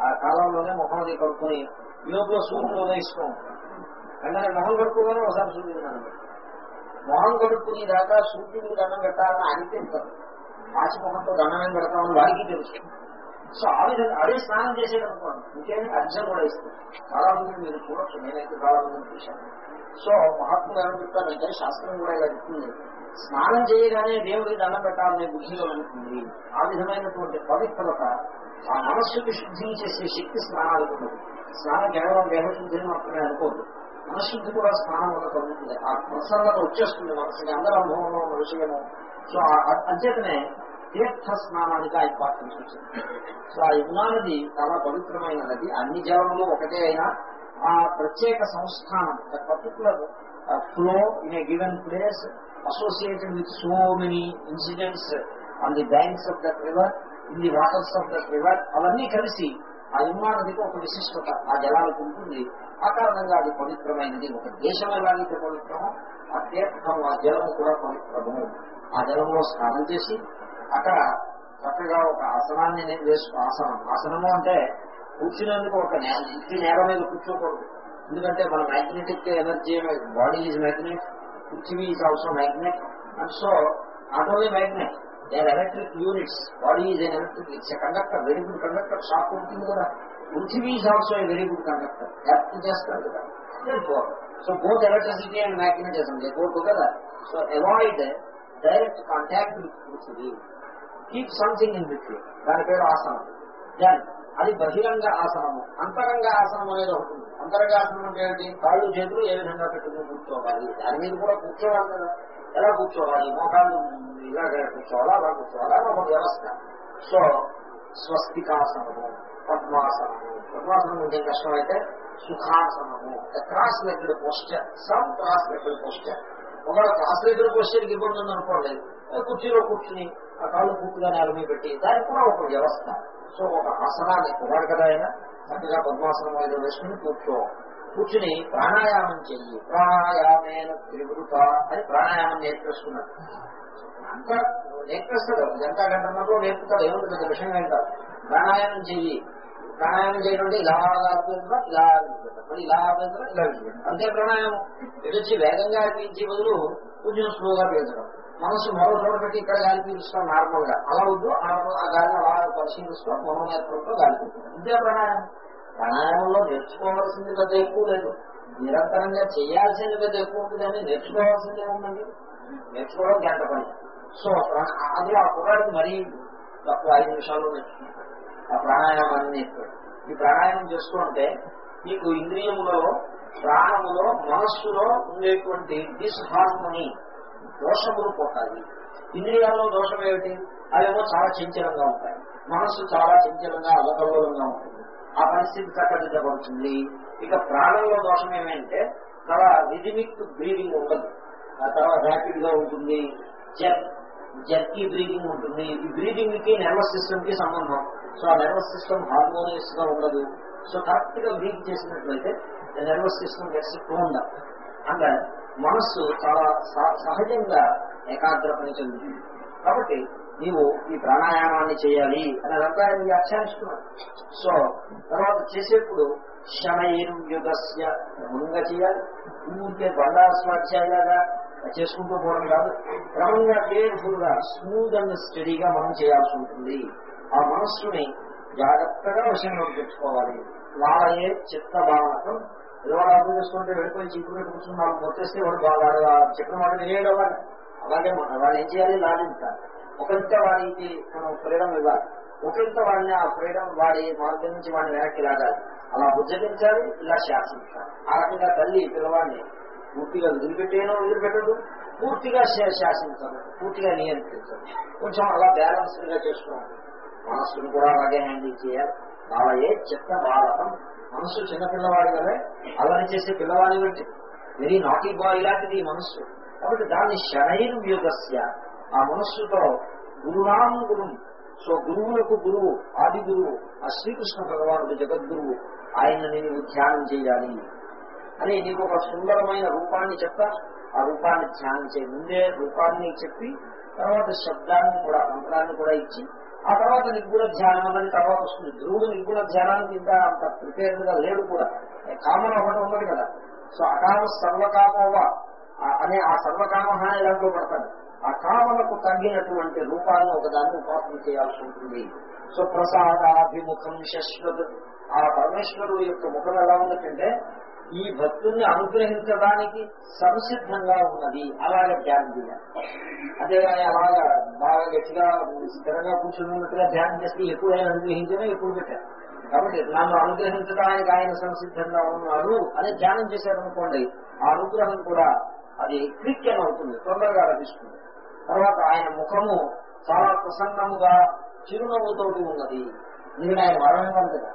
ఆ కాలంలోనే మొహం అది కడుక్కొని ఈ సూర్యులోనే ఇష్టం. ఉదయిస్తూ వెంటనే మొహం కడుక్కోగానే ఒకసారి సూర్యుడు దండం మొహం కడుక్కుని దాకా సూర్యుడికి దండం పెట్టాలని అనిపించదు పాచి మొహంతో దండం పెడతామని వారికి తెలుస్తుంది సో ఆ విధంగా అదే స్నానం చేసేటనుకోండి ఇంకేమి అర్జం కూడా ఇస్తుంది. చాలా మంది మీరు చూడొచ్చు నేనైతే చాలా మందిని చూశాను. సో మహాత్ములు ఏమని చెప్తారంటే శాస్త్రం కూడా ఇలా చెప్తుంది. స్నానం చేయగానే దేవుడికి దండం పెట్టాలనే బుద్ధిలో ఉంటుంది ఆ విధమైనటువంటి పవిత్రత ఆ మనస్సుకి శుద్ధిని చేసే శక్తి స్నానాలకు ఉన్నది. స్నానం కేవలం దేహశుద్ధిని మాత్రమే అనుకోదు. మనశుద్ధి కూడా స్నానం వల్ల కలుగుతుంది. ఆ ప్రసన్నత వచ్చేస్తుంది మనసుకి అందరి అనుభవంలో ఉన్న విషయము. సో అంచేతనే తీర్థ స్నానానికి ఆ ఇంపార్టెన్స్ వచ్చింది సో ఆ యమునా నది చాలా పవిత్రమైన నది. అన్ని జలములు ఒకటే అయినా ఆ ప్రత్యేక సంస్థానం particular flow in a given place associated with so many incidents on the banks of that river in the waters of that river అవన్నీ కలిసి ఆ యమునా నదికి ఒక విశిష్టత ఆ జలాలకు ఉంటుంది. ఆ కారణంగా అది పవిత్రమైనది. ఒక దేశం ఎలాగైతే పవిత్రమో ఆ తీర్థం ఆ జలము కూడా పవిత్రము. ఆ జలంలో స్నానం చేసి అక్కడ చక్కగా ఒక ఆసనాన్ని నేను వేసుకో ఆసనం. ఆసనము అంటే కూర్చునేందుకు ఒక ఇంటి నేల మీద కూర్చోకూడదు. ఎందుకంటే మన magnetic energy body is magnet Prithvi is also magnet and so not only magnet they are electric units body is an electric it's conductor very good conductor shock ఉంటుంది కదా Prithvi is also a very good conductor act చేస్తారు కదా so both electricity and magnetism they go కదా so avoid direct contact with Prithvi. Keep something in between దాని పేరు ఆసనం. Then అది బహిరంగ ఆసనము. అంతరంగ ఆసనం అనేది ఒకటి అంతరంగ ఆసనం అంటే ఏంటి కాళ్ళు చేతులు ఏ విధంగా పెట్టుకుని కూర్చోవాలి? దాని మీద కూడా కూర్చోవాలి కదా. ఎలా కూర్చోవాలి? మోకాళ్ళు ఇలా కూర్చోవాలా? అలా కూర్చోవాలా? ఒక వ్యవస్థ. సో స్వస్తికాసనము పద్మాసనము. పద్మాసనం కొంచెం కష్టమైతే సుఖాసనము. Cross legged posture some cross legged posture ఒకవేళ క్లాస్ దగ్గర క్వశ్చన్కి ఇబ్బంది ఉందనుకోండి కుర్చీలో కూర్చుని ఆ కాళ్ళు పూర్తిగా నేల మీద పెట్టి దానికి కూడా ఒక వ్యవస్థ. సో ఒక ఆసనాన్ని కుమారు కదా ఆయన. చక్కగా పద్మాసనం మీద వేసుకుని కూర్చో. కూర్చుని ప్రాణాయామం చెయ్యి. ప్రాణాయామేన త్రివృత అని ప్రాణాయామం నేర్పేసుకున్నాడు. అంతా నేర్పేస్తాడు. ఎంత గంటన్నరలో నేర్పుతాడు. ఏముంది పెద్ద విషయం ఏంటో ప్రాణాయామం చెయ్యి. ప్రాణాయామం చేయడం అంటే ఇలా ఆపేంద్రం ఇలా ఆపేంద్రం మళ్ళీ ఇలా ఆపేంద్రం ఇలా అంతే ప్రాణాయామం. ఎదుర్చి వేగంగా పీల్చే బదులు కొంచెం స్లోగా పీల్చడం. మనసు మరో చోటకి ఇక్కడ గాలి పీలుస్తాం నార్మల్గా అలా వద్దు ఆ గాలిని అలా పరిశీలిస్తూ మనోనేత్రంతో గాలి పీలుస్తాం ఇదే ప్రాణాయామం. ప్రాణాయామంలో నేర్చుకోవాల్సింది పెద్ద ఎక్కువ లేదు. నిరంతరంగా చేయాల్సింది పెద్ద ఎక్కువ ఉంటుందని నేర్చుకోవాల్సింది ఏముందండి నేర్చుకోవడం గంట పని. సో అది ఆ కుర్రాడికి మరీ తక్కువ ఐదు నిమిషాల్లో నేర్చుకుంటాడు. ఆ ప్రాణాయామాన్ని నేర్పాడు ఈ ప్రాణాయామం చేసుకుంటే మీకు ఇంద్రియములో ప్రాణములో మనస్సులో ఉండేటువంటి డిస్హార్మోనీ దోషములు పోతాయి. ఇంద్రియాల్లో దోషం ఏమిటి? అవేమో చాలా చంచలంగా ఉంటాయి. మనస్సు చాలా చంచలంగా అలకల్లోలంగా ఉంటుంది. ఆ పరిస్థితి చక్కదిద్దబడుతుంది. ఇక ప్రాణంలో దోషం ఏమంటే చాలా రిజిమిక్ బ్రీడింగ్ ఉండదు. ఆ తర్వాత ర్యాపిడ్గా ఉంటుంది. జర్ జర్కీ బ్రీడింగ్ ఉంటుంది. ఈ బ్రీదింగ్కి నర్వస్ సిస్టమ్కి సంబంధం. సో ఆ నర్వస్ సిస్టమ్ హార్మోనియస్గా ఉండదు. సో కరెక్ట్గా బ్రీత్ చేసినట్లయితే నర్వస్ సిస్టమ్ గెట్స్ టోన్ అంటే మనస్సు చాలా సహజంగా ఏకాగ్ర పని చెందుతుంది. కాబట్టి నీవు ఈ ప్రాణాయామాన్ని చేయాలి అని అదంతా ఆయన వ్యాఖ్యానిస్తున్నాడు సో తర్వాత చేసేప్పుడు శనైర్యుగస్య క్రమంగా చేయాలి. ఊరికే బండా స్వాధ్యాయులాగా చేసుకుంటూ పోవడం కాదు. క్రమంగా కేర్ఫుల్గా స్మూత్ అండ్ స్టడీగా మనం చేయాల్సి ఉంటుంది. ఆ మనస్సుని జాగ్రత్తగా విషయంలో తెచ్చుకోవాలి. వాళ్ళయే చిత్త భావనకం చేసుకుంటే వెళ్ళిపోయి చీపు పెట్టి కూర్చుని వాళ్ళు మొత్తేస్తే వాడు వాడు చెప్పిన మాట వినేయడం వాడు. అలాగే వాళ్ళు ఏం చేయాలి? లాభించాలి ఒకంత వాడికి మనం ఫ్రీడమ్ ఇవ్వాలి. ఒకంత వాడిని ఆ ఫ్రీడమ్ వాడి మార్గం నుంచి వాడిని వెనక్కి లాగాలి. అలా బుజ్జగించాలి ఇలా శాసించాలి. ఆ రకంగా తల్లి పిల్లవాడిని పూర్తిగా వదిలిపెట్టేనో వదిలిపెట్టదు పూర్తిగా శాసించాలి. పూర్తిగా నియంత్రించాలి. కొంచెం అలా బ్యాలెన్స్డ్గా చేసుకోవాలి. మనస్సును కూడా అలాగే హ్యాండిల్ చేయాలి. వాళ్ళే చిత్త బాలకం. మనస్సు చిన్నపిల్లవాడు కదా అల్లరి చేసే పిల్లవాడి బట్టి వెరీ నాటి బాయ్ లాంటిది ఈ మనస్సు. కాబట్టి దాన్ని శనైర్ వ్యూగస్య ఆ మనస్సుతో గురునాం గురుం సో గురువులకు గురువు ఆది గురువు ఆ శ్రీకృష్ణ భగవానుడు జగద్గురువు ఆయనని నీవు ధ్యానం చేయాలి. అని నీకు ఒక సుందరమైన రూపాన్ని చెప్తా. ఆ రూపాన్ని ధ్యానం చేయ. ముందే రూపాన్ని చెప్పి తర్వాత శబ్దాన్ని కూడా మంత్రాన్ని కూడా ఇచ్చి ఆ తర్వాత నిర్గుణ ధ్యానం అన్నది తర్వాత వస్తుంది. ధ్రువుడు నిర్గుణ ధ్యానానికి ఇంకా అంత ప్రిపేర్డ్గా లేడు కూడా. కామన్ ఒకటి ఉన్నది కదా. సో అకామ సర్వకామోవా అనే ఆ సర్వకామ అనే దాంట్లో పడతాడు. ఆ కామలకు తగ్గినటువంటి రూపాన్ని ఒకదాన్ని ఉపాసన చేయాల్సి ఉంటుంది. సో ప్రసాదాభిముఖం శశ్వత్. ఆ పరమేశ్వరుడు యొక్క ముఖం ఎలా ఉన్నదంటే ఈ భక్తుల్ని అనుగ్రహించడానికి సంసిద్ధంగా ఉన్నది. అలాగే ధ్యానం చేయాలి. అదే అలాగా బాగా గట్టిగా స్థిరంగా కూర్చుని ఉన్నట్టుగా ధ్యానం చేస్తే ఎప్పుడైనా ఆయన అనుగ్రహించినా ఎప్పుడు పెట్టారు కాబట్టి నన్ను అనుగ్రహించడానికి ఆయన సంసిద్ధంగా ఉన్నాడు అని ధ్యానం చేశారనుకోండి ఆ అనుగ్రహం కూడా అది క్రిక్యం అవుతుంది తొందరగా లభిస్తుంది. తర్వాత ఆయన ముఖము చాలా ప్రసన్నముగా చిరునవ్వుతోటి ఉన్నది. ఎందుకంటే ఆయన మరణం కదా.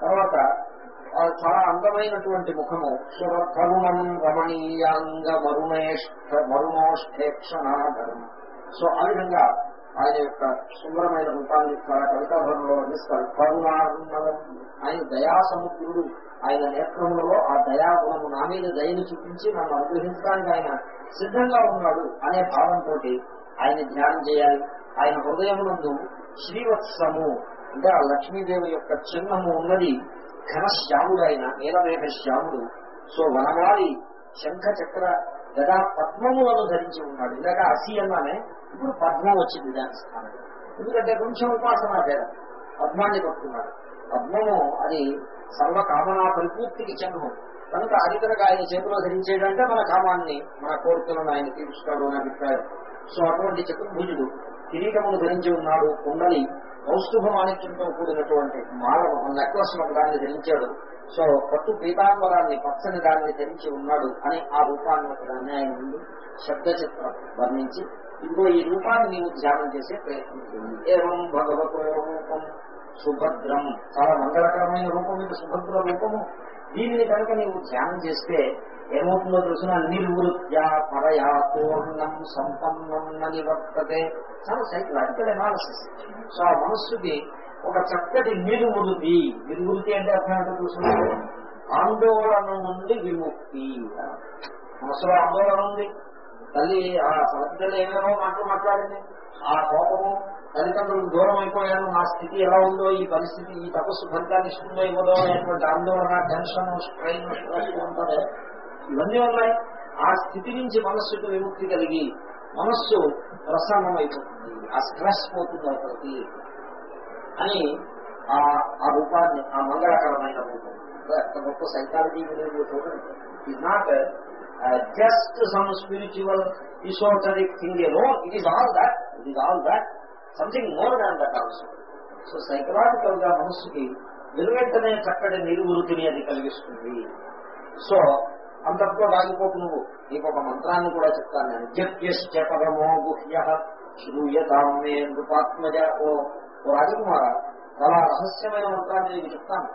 తర్వాత చాలా అందమైనటువంటి ముఖము. కరుణం రమణీయాంగ మరుణేష్ఠ మరుణోష్ఠేక్షణాధరం సో ఆ విధంగా ఆయన యొక్క సుందరమైన రూపాన్ని చాలా కవితాభరణలో వర్ణిస్తారు. కరుణార్ణవం. ఆయన దయాసముద్రుడు. ఆయన నేత్రములలో ఆ దయాగుణము నా మీద దయని చూపించి నన్ను అనుగ్రహించడానికి ఆయన సిద్ధంగా ఉన్నాడు అనే భావంతో ఆయన ధ్యానం చేయాలి. ఆయన హృదయమునందు శ్రీవత్సము అంటే ఆ లక్ష్మీదేవి యొక్క చిహ్నము ఉన్నది. ఘనశ్యాముడైన నీలమేఘ శ్యాముడు సో వనమాలి శంఖ చక్ర గదా పద్మములను ధరించి ఉన్నాడు. ఇందాక అసి అన్నానే ఇప్పుడు పద్మం వచ్చింది దాని స్థానం. ఎందుకంటే కొంచెం ఉపాసన భేదం. పద్మాన్ని పట్టుకున్నాడు. పద్మము అది సర్వకామనా పరిపూర్తికి చిహ్నం. కనుక అది కనుక ఆయన చేతిలో ధరించేటంటే మన కామాన్ని మన కోరికలను ఆయన తీర్చుతాడు అని అభిప్రాయం. సో అటువంటి చతుర్భుజుడు కిరీటమును ధరించి ఉన్నాడు కుండలి. కౌస్తుభ మాణిక్యంతో కూడినటువంటి మాల నెక్లెస్ దాన్ని ధరించాడు. సో పట్టు పీతాంబరాన్ని పచ్చని దాన్ని ధరించి ఉన్నాడు అని ఆ రూపాన్ని దాన్ని ఆయన ముందు శబ్ద చిత్రం వర్ణించి ఇంకో ఈ రూపాన్ని నీవు ధ్యానం చేసే ప్రయత్నించింది ఏం ఏవం భగవతో రూపం సుభద్రం. చాలా మంగళకరమైన రూపం ఇది సుభద్ర రూపము. దీనిని కనుక నీవు ధ్యానం చేస్తే ఏమవుతుందో తెలిసిన నిర్వృత్యా పరయా పూర్ణం సంపన్నం నివర్తతే చాలా సైకలాజికల్ అనాలిసిస్ సో ఆ మనస్సుకి ఒక చక్కటి నిర్వృతి. నిర్వృతి అంటే అర్థం ఏంటో చూసుకుంటే ఆందోళన నుండి విముక్తి. మనసులో ఆందోళన ఉంది. తల్లి ఆ సమస్యలు ఏమేమో మాటలు మాట్లాడింది. ఆ కోపము తల్లిదండ్రులకు దూరం అయిపోయాను నా స్థితి ఎలా ఉందో ఈ పరిస్థితి ఈ తపస్సు ఫలితాన్ని ఇస్తుందో ఇవ్వదో అనేటువంటి ఆందోళన టెన్షన్ స్ట్రైన్ స్ట్రెస్ ఉంటుంది ఇవన్నీ ఉన్నాయి. ఆ స్థితి నుంచి మనస్సుకు విముక్తి కలిగి మనస్సు ప్రసన్నమైపోతుంది. ఆ స్ట్రెస్ పోతుంది అవుతుంది అని ఆ ఆ రూపాన్ని ఆ మంగళకరమైన రూపం. ఎంత గొప్ప సైకాలజీ చూడండి. It not just some spiritual esoteric thing no it is all that it is all that something more than that also so సైకలాజికల్గా మనస్సుకి వెలువెంటనే చక్కటి నిర్వృతిని అది కలిగిస్తుంది. సో అంతట్లో రాగిపోకు నువ్వు. నీకు ఒక మంత్రాన్ని కూడా చెప్తాను నేను. జప్యశ్చ పరమో గుహ్య శ్రూయతాం మే నృపాత్మజ. ఓ ఓ రాజకుమార చాలా రహస్యమైన మంత్రాన్ని నేను చెప్తాను.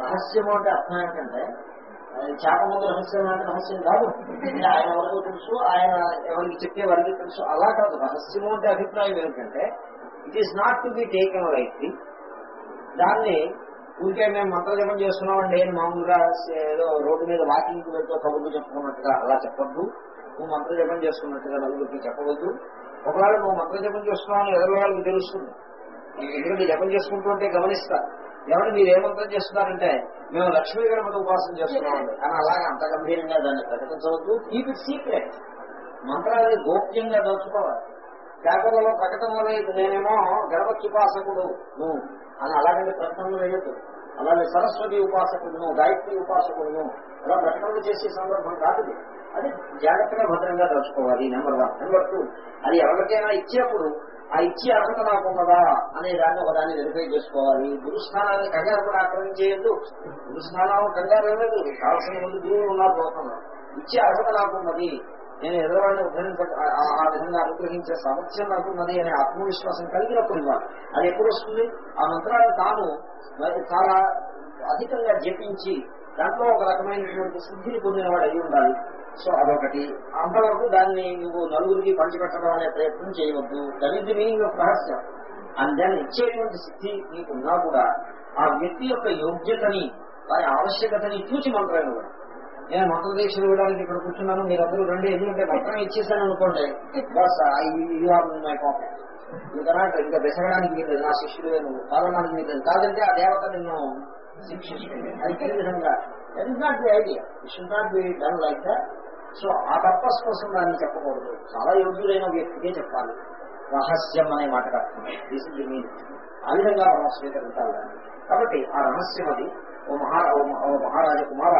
రహస్యము అంటే అర్థం ఏంటంటే చేప ముందు రహస్యం అంటే రహస్యం కాదు. ఆయన ఎవరికి తెలుసు ఆయన ఎవరికి చెప్పే వారికి తెలుసు. అలా కాదు. రహస్యము అంటే అభిప్రాయం ఏమిటంటే it is not to be taken lightly దాన్ని ఊరికే మేము మంత్రజపం చేస్తున్నామండి నేను మామూలుగా ఏదో రోడ్డు మీద వాకింగ్ వెళ్తూ కబుర్లు చెప్పుకున్నట్టుగా అలా చెప్పద్దు. నువ్వు మంత్రజపం చేసుకున్నట్టుగా నలుగురికి చెప్పవద్దు ఒకవేళ నువ్వు మంత్రజపం చేస్తున్నావు ఎదురు వాళ్ళకి తెలుస్తుంది? ఎందుకంటే జపం చేసుకుంటుంటే గమనిస్తా. ఎవరు మీరు ఏ మంత్రం చేస్తున్నారంటే మేము లక్ష్మీ గణపతి ఉపాసన చేస్తున్నామండి. అని అలాగే అంత గంభీరంగా దాన్ని ప్రకటించవద్దు. కీప్ ఇట్ సీక్రెట్ మంత్రాలు గోప్యంగా దోచుకోవాలి పేపర్లలో ప్రకటన వల్ల నేనేమో గణపతి ఉపాసకుడు. నువ్వు అని అలాగంటే ప్రకటనలు వేయద్దు. అలాగే సరస్వతి ఉపాసకులను గాయత్రి ఉపాసకులను అలా ప్రకటనలు చేసే సందర్భం కాదు అది జాగ్రత్తగా భద్రంగా తెలుసుకోవాలి నెంబర్ వన్ నెంబర్ టూ అది ఎవరికైనా ఇచ్చేప్పుడు ఆ ఇచ్చే అర్హత నాకున్నదా అనే దాన్ని ఒకదాన్ని వెరిఫై చేసుకోవాలి. గురుస్థానాన్ని కంగారు కూడా ఆక్రమించేయద్దు గురుస్థానం కంగారు లేదు. కావాల్సిన ముందు గురువులు ఉన్నారు లోకంలో. ఇచ్చే అర్హత నాకున్నది నేను ఎదురువాడిని ఉద్ధరించ ఆ- విధంగా అనుగ్రహించే సమస్య నాకున్నది అనే ఆత్మవిశ్వాసం కలిగినప్పుడు ఇవ్వాలి అది ఎప్పుడు వస్తుంది? ఆ మంత్రాన్ని తాను మరి చాలా అధికంగా జపించి దాంట్లో ఒక రకమైనటువంటి శుద్ధిని పొందినవాడు అయి ఉండాలి. సో అదొకటి. అంతవరకు దాన్ని నువ్వు నలుగురికి పంచిపెట్టడం అనే ప్రయత్నం చేయవద్దు. That is the meaning of రహస్యం అండ్ దాన్ని ఇచ్చేటువంటి స్థితి నీకున్నా కూడా ఆ వ్యక్తి యొక్క యోగ్యతని దాని ఆవశ్యకతని చూసి మంత్రం ఇవ్వడం. నేను మంత్రదీక్షలు ఇవ్వడానికి ఇక్కడ కూర్చున్నాను మీరందరూ రండి. ఎందుకంటే మంత్రం ఇచ్చేసాను అనుకోండి. బస్ యూ ఆర్ మై పాకెట్ నువ్వు ఇంకా బెసగడానికి మీరు నా శిష్యుడు నువ్వు పాలనానికి మీరు కాదంటే ఆ దేవత నిన్ను శిక్షిస్తుంది. అది ఈ విధంగా. That is not the idea it should not be done like that so ఆ పర్పస్ కోసం దాన్ని చెప్పకూడదు. చాలా యోగ్యులైన వ్యక్తికే చెప్పాలి. రహస్యం అనే మాట అర్థం. దిస్ ఇస్ ది ఆ విధంగా మనం స్వీకరించాలి కాబట్టి ఆ రహస్యం అది. ఓ మహా ఓ ఓ మహారాజ కుమార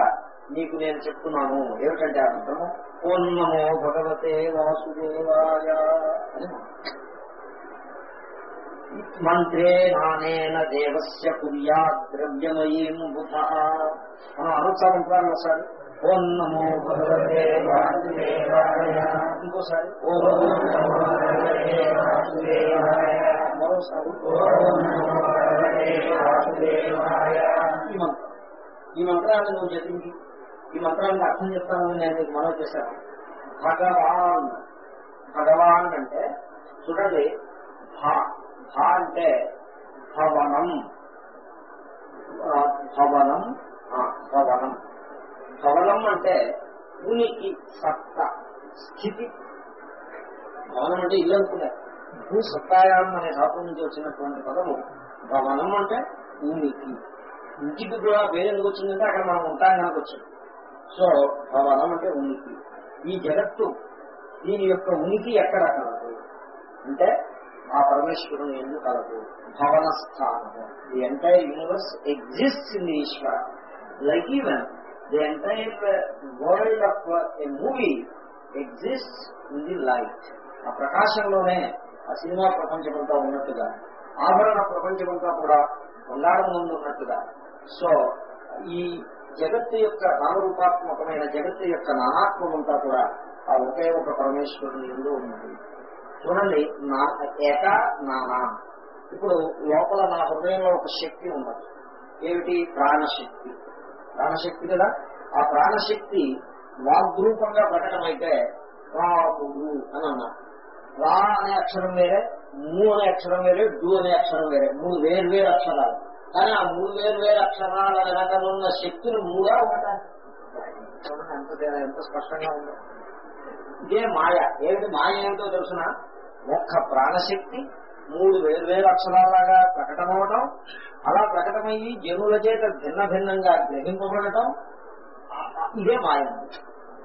నీకు నేను చెప్తున్నాను. ఏమిటంటే ఆ మంత్రము? ఓం భగవతే వాసుదేవాయ అని మంత్రే. నానేన దేవస్య కుర్యా ద్రవ్యమయీం బుధ మనం అనొచ్చా మంత్రాన్ని ఒకసారి ఓం నమో భగవతే ఇంకోసారి. మరోసారి. ఈ ఈ మంత్రాన్ని నువ్వు జపించి. ఈ మంత్రాన్ని అర్థం చెప్తానని నేను మనం మనవి చేశాను. భగవాన్. భగవాన్ అంటే చూడండి భా భా అంటే భవనం. భవనం ఆ, భవనం. భవనం అంటే ఉనికి సత్త స్థితి. భవనం అంటే ఇల్లు అనుకునే భూ సత్తాయాం అనే శాతం నుంచి వచ్చినటువంటి పదము. భవనం అంటే ఉనికి ఇంటికి కూడా వేరే ఎందుకు వచ్చిందంటే అక్కడ మనం ఉంటాం కనుక వచ్చింది సో భవనం అంటే ఉనికి. ఈ జగత్తు దీని యొక్క ఉనికి ఎక్కడ కలదు? అంటే ఆ పరమేశ్వరుని ఎందుకు కలదు. భవన స్థానము the entire universe exist in Eshwara like even the entire world of a movie exist in the light ఆ ప్రకాశంలోనే ఆ సినిమా ప్రపంచమంతా ఉన్నట్టుగా ఆభరణ ప్రపంచమంతా కూడా బంగారం ముందు ఉన్నట్టుగా సో ఈ జగత్తు యొక్క నామరూపాత్మకమైన జగత్తు యొక్క నానాత్మమంతా కూడా ఆ ఒకే ఒక పరమేశ్వరుని ఎందు ఉన్నది. చూడండి నా ఏక నానా. ఇప్పుడు లోపల నా హృదయంలో ఒక శక్తి ఉన్నది. ఏమిటి? ప్రాణశక్తి. ప్రాణశక్తి కదా? ఆ ప్రాణశక్తి వాగ్రూపంగా ప్రకటమైతే రాముడు అని అన్నారు రా అనే అక్షరం వేరే ము అనే అక్షరం వేరే డు అనే అక్షరం వేరే. మూడు వేరు వేరు అక్షరాలు. కానీ ఆ మూడు వేరు వేరు అక్షరాల వెనకనున్న శక్తులు మూడా ఒకటా చూడండి ఎంత స్పష్టంగా ఉందో. ఇదే మాయ. ఏమిటి మాయ ఏమిటో తెలుసిన? ఒక్క ప్రాణశక్తి మూడు వేరు వేరు అక్షరాలాగా ప్రకటమవటం అలా ప్రకటమయ్యి జనుల చేత భిన్న భిన్నంగా గ్రహింపబడటం ఇదే మాయ.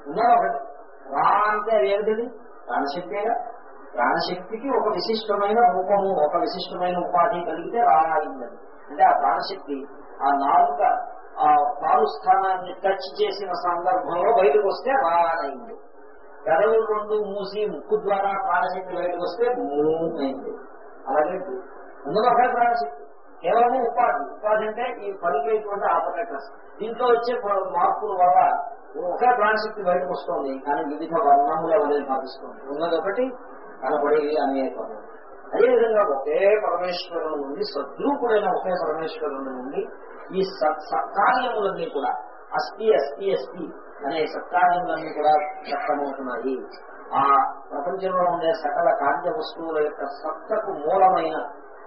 ఉన్నది ఒకటి రా అంటే అది ఏమిటిది? ప్రాణశక్తిగా? ప్రాణశక్తికి ఒక విశిష్టమైన రూపము ఒక విశిష్టమైన ఉపాధి కలిగితే రా అయిందని అంటే ఆ ప్రాణశక్తి ఆ నాలుక ఆ పాలు స్థానాన్ని టచ్ చేసిన సందర్భంలో బయటకు వస్తే రానైంది. అయింది పెదవులు రెండు మూసి ముక్కు ద్వారా ప్రాణశక్తి బయటకు వస్తే మూ అయింది అలాగే ఉన్నది ఒకే ప్రాణశక్తి. కేవలం ఉపాధి. ఉపాధి అంటే ఈ పలికేటువంటి ఆపరేటర్స్ దీంట్లో వచ్చే మార్పుల వల్ల ఒకే ప్రాణశక్తి బయటకు వస్తుంది. కానీ వివిధ వర్ణముల వలె భావిస్తుంది. ఉన్నది ఒకటి కనబడేవి అనేక అదేవిధంగా ఒకే పరమేశ్వరుని నుండి సద్రూపుడైన ఒకే పరమేశ్వరుని నుండి ఈ సత్ సత్కార్యములన్నీ కూడా అస్థి అస్థి అస్థి అనే సత్కార్యములన్నీ కూడా వ్యక్తమవుతున్నాయి. ఆ ప్రపంచంలో ఉండే సకల కార్య వస్తువుల యొక్క సత్తకు మూలమైన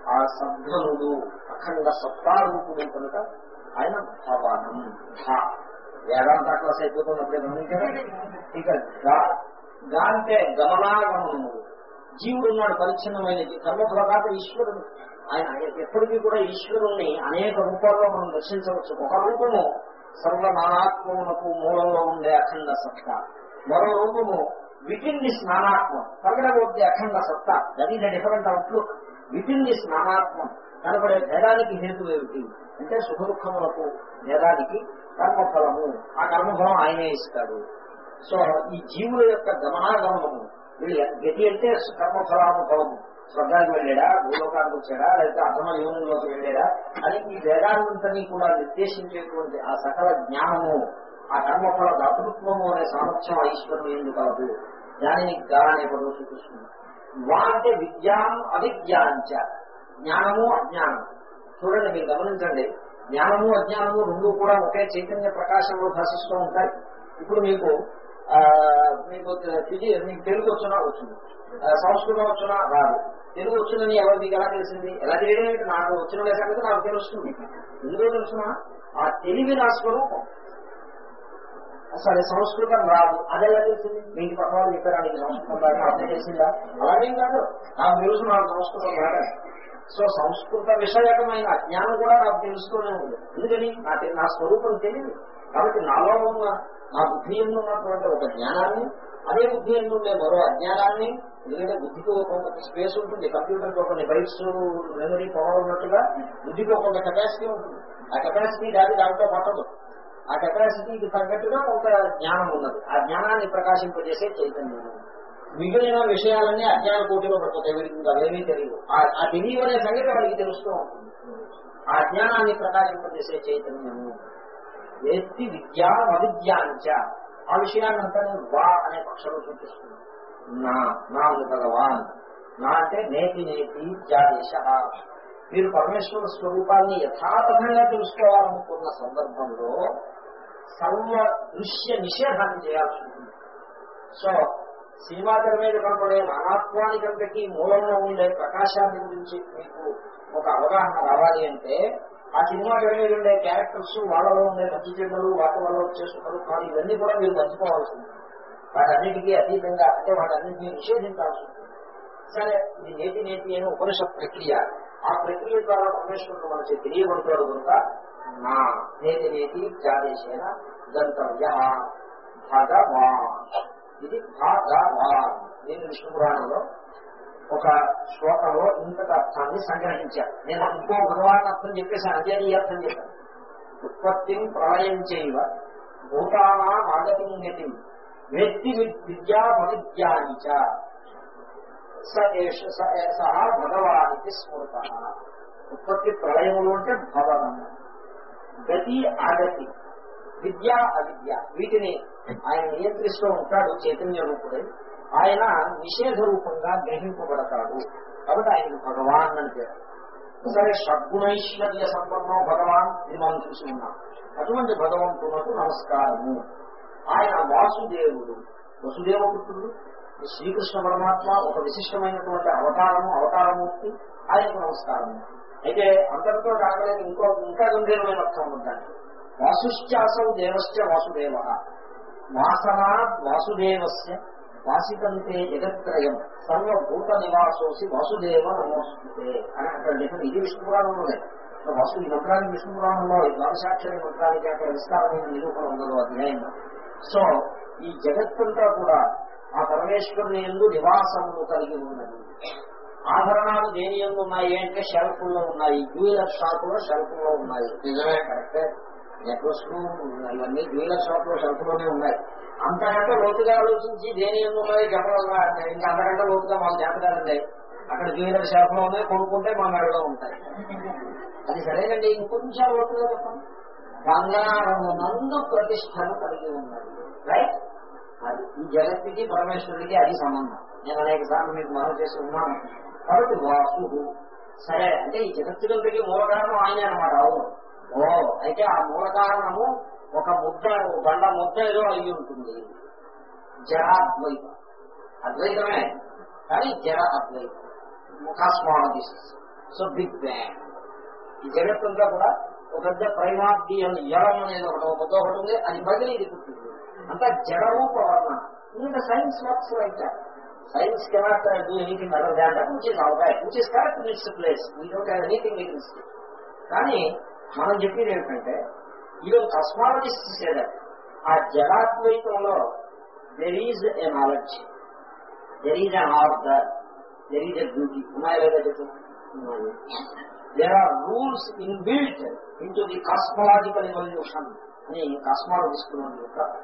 ఆ సద్గనుడు అఖండ సత్తారూపుడు కనుక ఆయన భవనం. వేదాంత క్లాస్ అయిపోతున్నప్పుడే గమనించారా? ఇక గా గా అంటే గమనాగమనము. జీవుడు ఉన్నాడు పరిచ్ఛిన్నమైనది కర్మఫలకాత ఈశ్వరుడు. ఆయన ఎప్పటికీ కూడా ఈశ్వరుణ్ణి అనేక రూపాల్లో మనం దర్శించవచ్చు. ఒక రూపము సర్వనానాత్మమునకు మూలంలో ఉండే అఖండ సత్తా. మరో రూపము విటిన్ ది స్నానాత్మం. కలగబోద్ది అఖండ సత్తా. That is different outlook within the స్నానాత్మం. కనబడే భేదానికి హేతు ఏమిటి? అంటే సుఖ దుఃఖములకు భేదానికి కర్మఫలము. ఆ కర్మఫలం ఆయనే ఇస్తాడు. సో ఈ జీవుల యొక్క గమనాగమనము వీళ్ళు గతి అంటే కర్మఫలానుభవము స్వర్గానికి వెళ్ళాడా? భూలోకానికి వచ్చాడా? లేకపోతే అధమ యోనంలోకి వెళ్ళాడా? అని ఈ వేదాంతని కూడా నిర్దేశించేటువంటి ఆ సకల జ్ఞానము ఆ కర్మఫల దాతృత్వము అనే సామర్థ్యం ఆ ఈశ్వరుని ఎందుకు కలదు దానిని గా అనే పదవి చూపిస్తుంది వా అంటే విద్యాం అవిద్యాంచ జ్ఞానము అజ్ఞానం. చూడండి మీరు గమనించండి. జ్ఞానము అజ్ఞానము రెండు కూడా ఒకే చైతన్య ప్రకాశంలో భాషిస్తూ ఉంటాయి. ఇప్పుడు మీకు మీకు ఫిజి మీకు తెలుగు వచ్చినా వచ్చింది. సంస్కృతం వచ్చినా రాదు. తెలుగు వచ్చిందని ఎవరు మీకు ఎలా తెలిసింది? ఎలా తెలియడం నాకు వచ్చిన సంగతి నాకు తెలుస్తుంది. ఎందుకో తెలుసిన? ఆ తెలివి నా స్వరూపం. సరే సంస్కృతం రాదు. అది ఎలా తెలిసింది? మీకు పక్క వాళ్ళు చెప్పారా? నీకు సంస్కృతం అర్థం చేసిందా? అలాగే కాదు. నాకు తెలుసు నాకు సంస్కృతం రాదు. సో సంస్కృత విషయకమైన అజ్ఞానం కూడా నాకు తెలుస్తూనే ఉంది. ఎందుకని? నాకు నా స్వరూపం తెలియదు. కాబట్టి నాలో ఉన్న నా బుద్ధి ఎందు ఉన్నటువంటి ఒక జ్ఞానాన్ని అదే బుద్ధి ఎందు ఉండే మరో అజ్ఞానాన్ని ఎందుకంటే బుద్ధికి కొంత స్పేస్ ఉంటుంది కంప్యూటర్కి కొన్ని బైట్స్ మెమరీ పవర్ ఉన్నట్టుగా బుద్ధికి కొంత కెపాసిటీ ఉంటుంది. ఆ కెపాసిటీ దాటి దాంట్లో పట్టదు. ఆ కెపాసిటీకి తగ్గట్టుగా కొంత జ్ఞానం ఉన్నది. ఆ జ్ఞానాన్ని ప్రకాశింపజేసే చైతన్యం. మిగిలిన విషయాలన్నీ అజ్ఞాన కోటిలో పడిపోతాయి వీరికి అవేమీ తెలియదు ఆ- ఆ తెలియవనే సంగతి వాడికి తెలుస్తూ ఉంటుంది. ఆ జ్ఞానాన్ని ప్రకాశింపజేసే చైతన్యము. వేత్తి విద్యా అవిద్యాంచ ఆ విషయాన్ని అంతా వా అనే పక్షంలో చూపిస్తుంది నా నా ఉంది భగవాన్. నా అంటే నేతి నేతి జాదేశ మీరు పరమేశ్వర స్వరూపాన్ని యథాతథంగా తెలుసుకోవాలనుకున్న సందర్భంలో సర్వ దృశ్య నిషేధాన్ని చేయాల్సి ఉంటుంది. సో సినిమా తెర మీద కనపడే నానాత్వానికంతకీ మూలంలో ఉండే ప్రకాశాన్ని గురించి మీకు ఒక అవగాహన రావాలి అంటే ఆ సినిమా తెర ఉండే క్యారెక్టర్స్ వాళ్ళలో ఉండే మంచి చెడ్డలు వాటి వల్ల వచ్చే సుఖదుఖాలు ఇవన్నీ కూడా మీరు మర్చిపోవాల్సి వాటన్నిటికీ అతీతంగా అంటే వాటన్నింటినీ నిషేధించాల్సి ఉంటుంది సరే ఇది నేటి నేటి అనే ఉపనిషత్ ప్రక్రియ. ఆ ప్రక్రియ ద్వారా పరమేశ్వరుడు మనకి తెలియబడతాడు కనుక నా నేతి నేతి జాదేశేన గంతవ్య భగవాన్. ఇది భగవాన్. దీన్ని విష్ణు పురాణంలో ఒక శ్లోకంలో ఇంతటి అర్థాన్ని సంగ్రహించారు. నేను ఇంకో భగవాన్ అర్థం చెప్పేసాను అదే ఈ అర్థం చెప్పాను. ఉత్పత్తి ప్రళయం చేయవ భూతానా ఆగతిం గతిం వ్యక్తి విద్యా భవిద్యాని స స భగవానికి స్మృత. ఉత్పత్తి ప్రళయములు అంటే భవనము గతి ఆగతి విద్య అవిద్య. వీటిని ఆయన నియంత్రిస్తూ ఉంటాడు చైతన్య రూపుడై. ఆయన నిషేధ రూపంగా గ్రహింపబడతాడు. కాబట్టి ఆయనకు భగవాన్ అని పేరు. సరే షడ్గుణైశ్వర్య సంపన్నం భగవాన్ ఇది మనం చూసి ఉన్నాం అటువంటి భగవంతునకు నమస్కారము. ఆయన వాసుదేవుడు. వసుదేవ పుత్రుడు శ్రీకృష్ణ పరమాత్మ ఒక విశిష్టమైనటువంటి అవతారము అవతారమూర్తి ఆయనకు నమస్కారము. అయితే అంతటితో కాకలేదు ఇంకో ఇంకా గంభీరమైన అర్థం ఉందండి వాసుశ్చాసం దేవశ్చ వాసుదేవ. వాసనా వాసుదేవస్య వాసితంతే జగత్రయం సర్వభూత నివాసోసి వసుదేవ నమోస్తుతే అని అక్కడ చెప్పిన ఇది విష్ణు పురాణంలోనే వసు ఈ మంత్రానికి విష్ణు పురాణంలో ఈ ద్వాదశాక్షరి మంత్రానికి అక్కడ విస్తారమైన నిరూపణ ఉండదు అధ్యాయంలో సో ఈ జగత్తంతా కూడా ఆ పరమేశ్వరుని ఎందు నివాసమును కలిగి ఉన్నది. ఆభరణాలు దేని ఎందు ఉన్నాయి అంటే షెల్ఫ్లో ఉన్నాయి. జ్యువెలర్ షాపులో షెల్ఫ్లో ఉన్నాయి. నిజమే కరెక్టే. నెక్లెస్ ఇవన్నీ జ్యువెలర్ షాప్లో షెల్ఫ్లోనే ఉన్నాయి. అంతకంటే లోతుగా ఆలోచించి దేని ఎందు చెప్పడం ఇంకా అంతకంటే లోతుగా మాకు జాతకాలున్నాయి అక్కడ జ్యువెలర్ షాప్ ఉన్నాయి కొనుక్కుంటే మా మెడలో ఉంటాయి. అది సరేనండి ఇంకొంచెం లోతుగా చెప్పండి. బంగారము నందు ప్రతిష్టను కలిగి ఉన్నది. రైట్ అది ఈ జగత్తుకి పరమేశ్వరుడికి అది సంబంధం. నేను అనేక సార్లు మీకు మనం చేసి ఉన్నాను. కాబట్టి వాసు సరే అంటే ఈ జగత్తుకంతకి మూల కారణం ఆయనే అనమాట అవును. ఓ అయితే ఆ మూల కారణము ఒక ముద్ద బండ ముద్ద ఏదో అయి ఉంటుంది. జరాద్వైతం. అద్వైతమే. కానీ జర అద్వైతం ముఖాస్మాలజిస్ట్ సో బిగ్ బ్యాంగ్. ఈ జగత్తంతా కూడా ఒక పెద్ద ప్రైమార్డియల్ జలం అనేది ఒకటి ఒక ముద్ద ఒకటి ఉంది. అది బదిలీ ఇది పుట్టింది అంతా జడరూప వర్ణ ఇంకా సైన్స్ వర్క్స్ అయితే science cannot do anything other than that which is our which is correct it's place. We don't have anything exist కానీ మనం చెప్పేది ఏంటంటే ఈరోజు కస్మాలజిస్ట్ సేదర్ ఆ జడాద్వైతంలో there is a knowledge there is an order there is a beauty ఉన్నాయా లేదా చెప్పు there are rules in built in to the cosmological evolution అని కాస్మాలజిస్ట్ చెప్తారు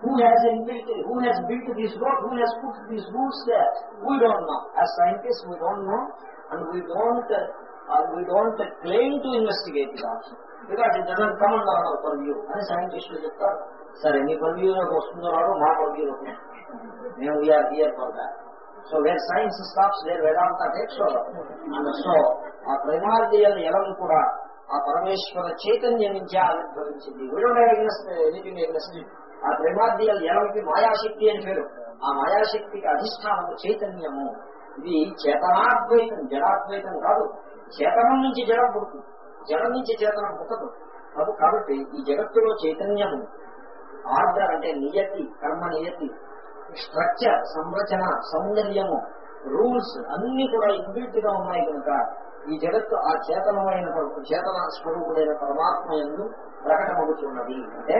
who has inbuilt who has built this road, who has put these rules there. We don't know. As scientists, we don't know, and we don't uh, we don't claim to investigate it also. Because it doesn't come under our purview. అని సైంటిస్టులు చెప్తారు. సరే నీ పర్వ్యూలోకి వస్తుందో రాదో మా పర్వ్యూలోకి మేము we are here for that so where science stops where Vedanta takes and so ఆ ప్రైమార్డియల్ ఎలం కూడా ఆ పరమేశ్వర చైతన్యం నుంచి ఆవిర్భవించింది. వీడు ఎగ్నెస్ట్ ఆ ప్రేమాధ్యాయులు ఎలంకి మాయాశక్తి అని పేరు. ఆ మాయాశక్తికి అధిష్టానము చైతన్యము. ఇది చేతనాద్వైతం జడాద్వైతం కాదు. చేతనం నుంచి జడం పుడుతుంది. జడం నుంచి చేతనం పుట్టదు అది కాబట్టి ఈ జగత్తులో చైతన్యము ఆర్డర్ అంటే నియతి కర్మ నియతి స్ట్రక్చర్ సంరచన సౌందర్యము రూల్స్ అన్ని కూడా ఇన్బిల్ట్గా ఉన్నాయి కనుక ఈ జగత్తు ఆ చేతనమైన చేతన స్వరూపుడైన పరమాత్మ ఎందు ప్రకటమవుతున్నది అంటే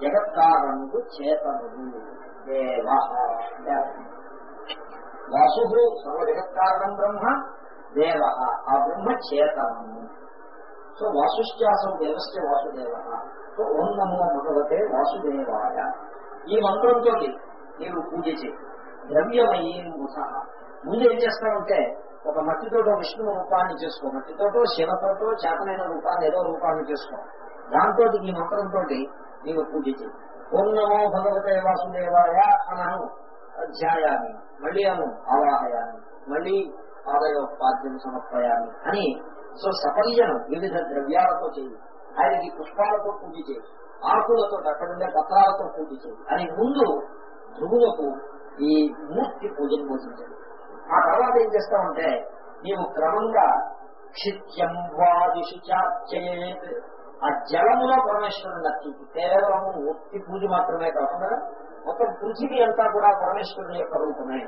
జగత్కారణుడు చేతనుడు. దేవ. వాసు సర్వ జగత్కారణం బ్రహ్మ దేవ. ఆ బ్రహ్మ చేతనము. సో వాసుష్ట్యాసం దేవస్తే వాసుదేవ. సో ఓం నమో భగవతే వాసుదేవాయ. ఈ మంత్రంతో నీవు పూజ చేయి. ద్రవ్యమయీ ముఖ ముందు ఏం చేస్తామంటే ఒక మట్టితోటో విష్ణు రూపాన్ని చేసుకో. మట్టితోటో శివతోటో చేతనైన రూపాన్ని ఏదో రూపాన్ని చేసుకో. దాంతో ఈ మంత్రంతో నీవు పూజ చేయి. ఓం నమో భగవతే వాసుదేవాయ అనను. ధ్యాయాన్ని మళ్ళీ అను. ఆవాహయాన్ని మళ్ళీ ఆదయోపాద్యం సమర్పయాన్ని అని సో సపర్యను వివిధ ద్రవ్యాలతో చేయి. ఆయనకి పుష్పాలతో పూజ చేయి. ఆకులతో అక్కడుండే పత్రాలతో పూజ చేయి. అని ముందు ధ్రువులకు ఈ మూర్తి పూజను పోషించండి ఆ తర్వాత ఏం చేస్తామంటే నీవు క్రమంగా క్షిత్యం వాదిషుచేత్ ఆ జలములో పరమేశ్వరుని అర్చించి కేవలము మూర్తి పూజ మాత్రమే కాకుండా మొత్తం పృథివీ అంతా కూడా పరమేశ్వరుని యొక్క రూపమే.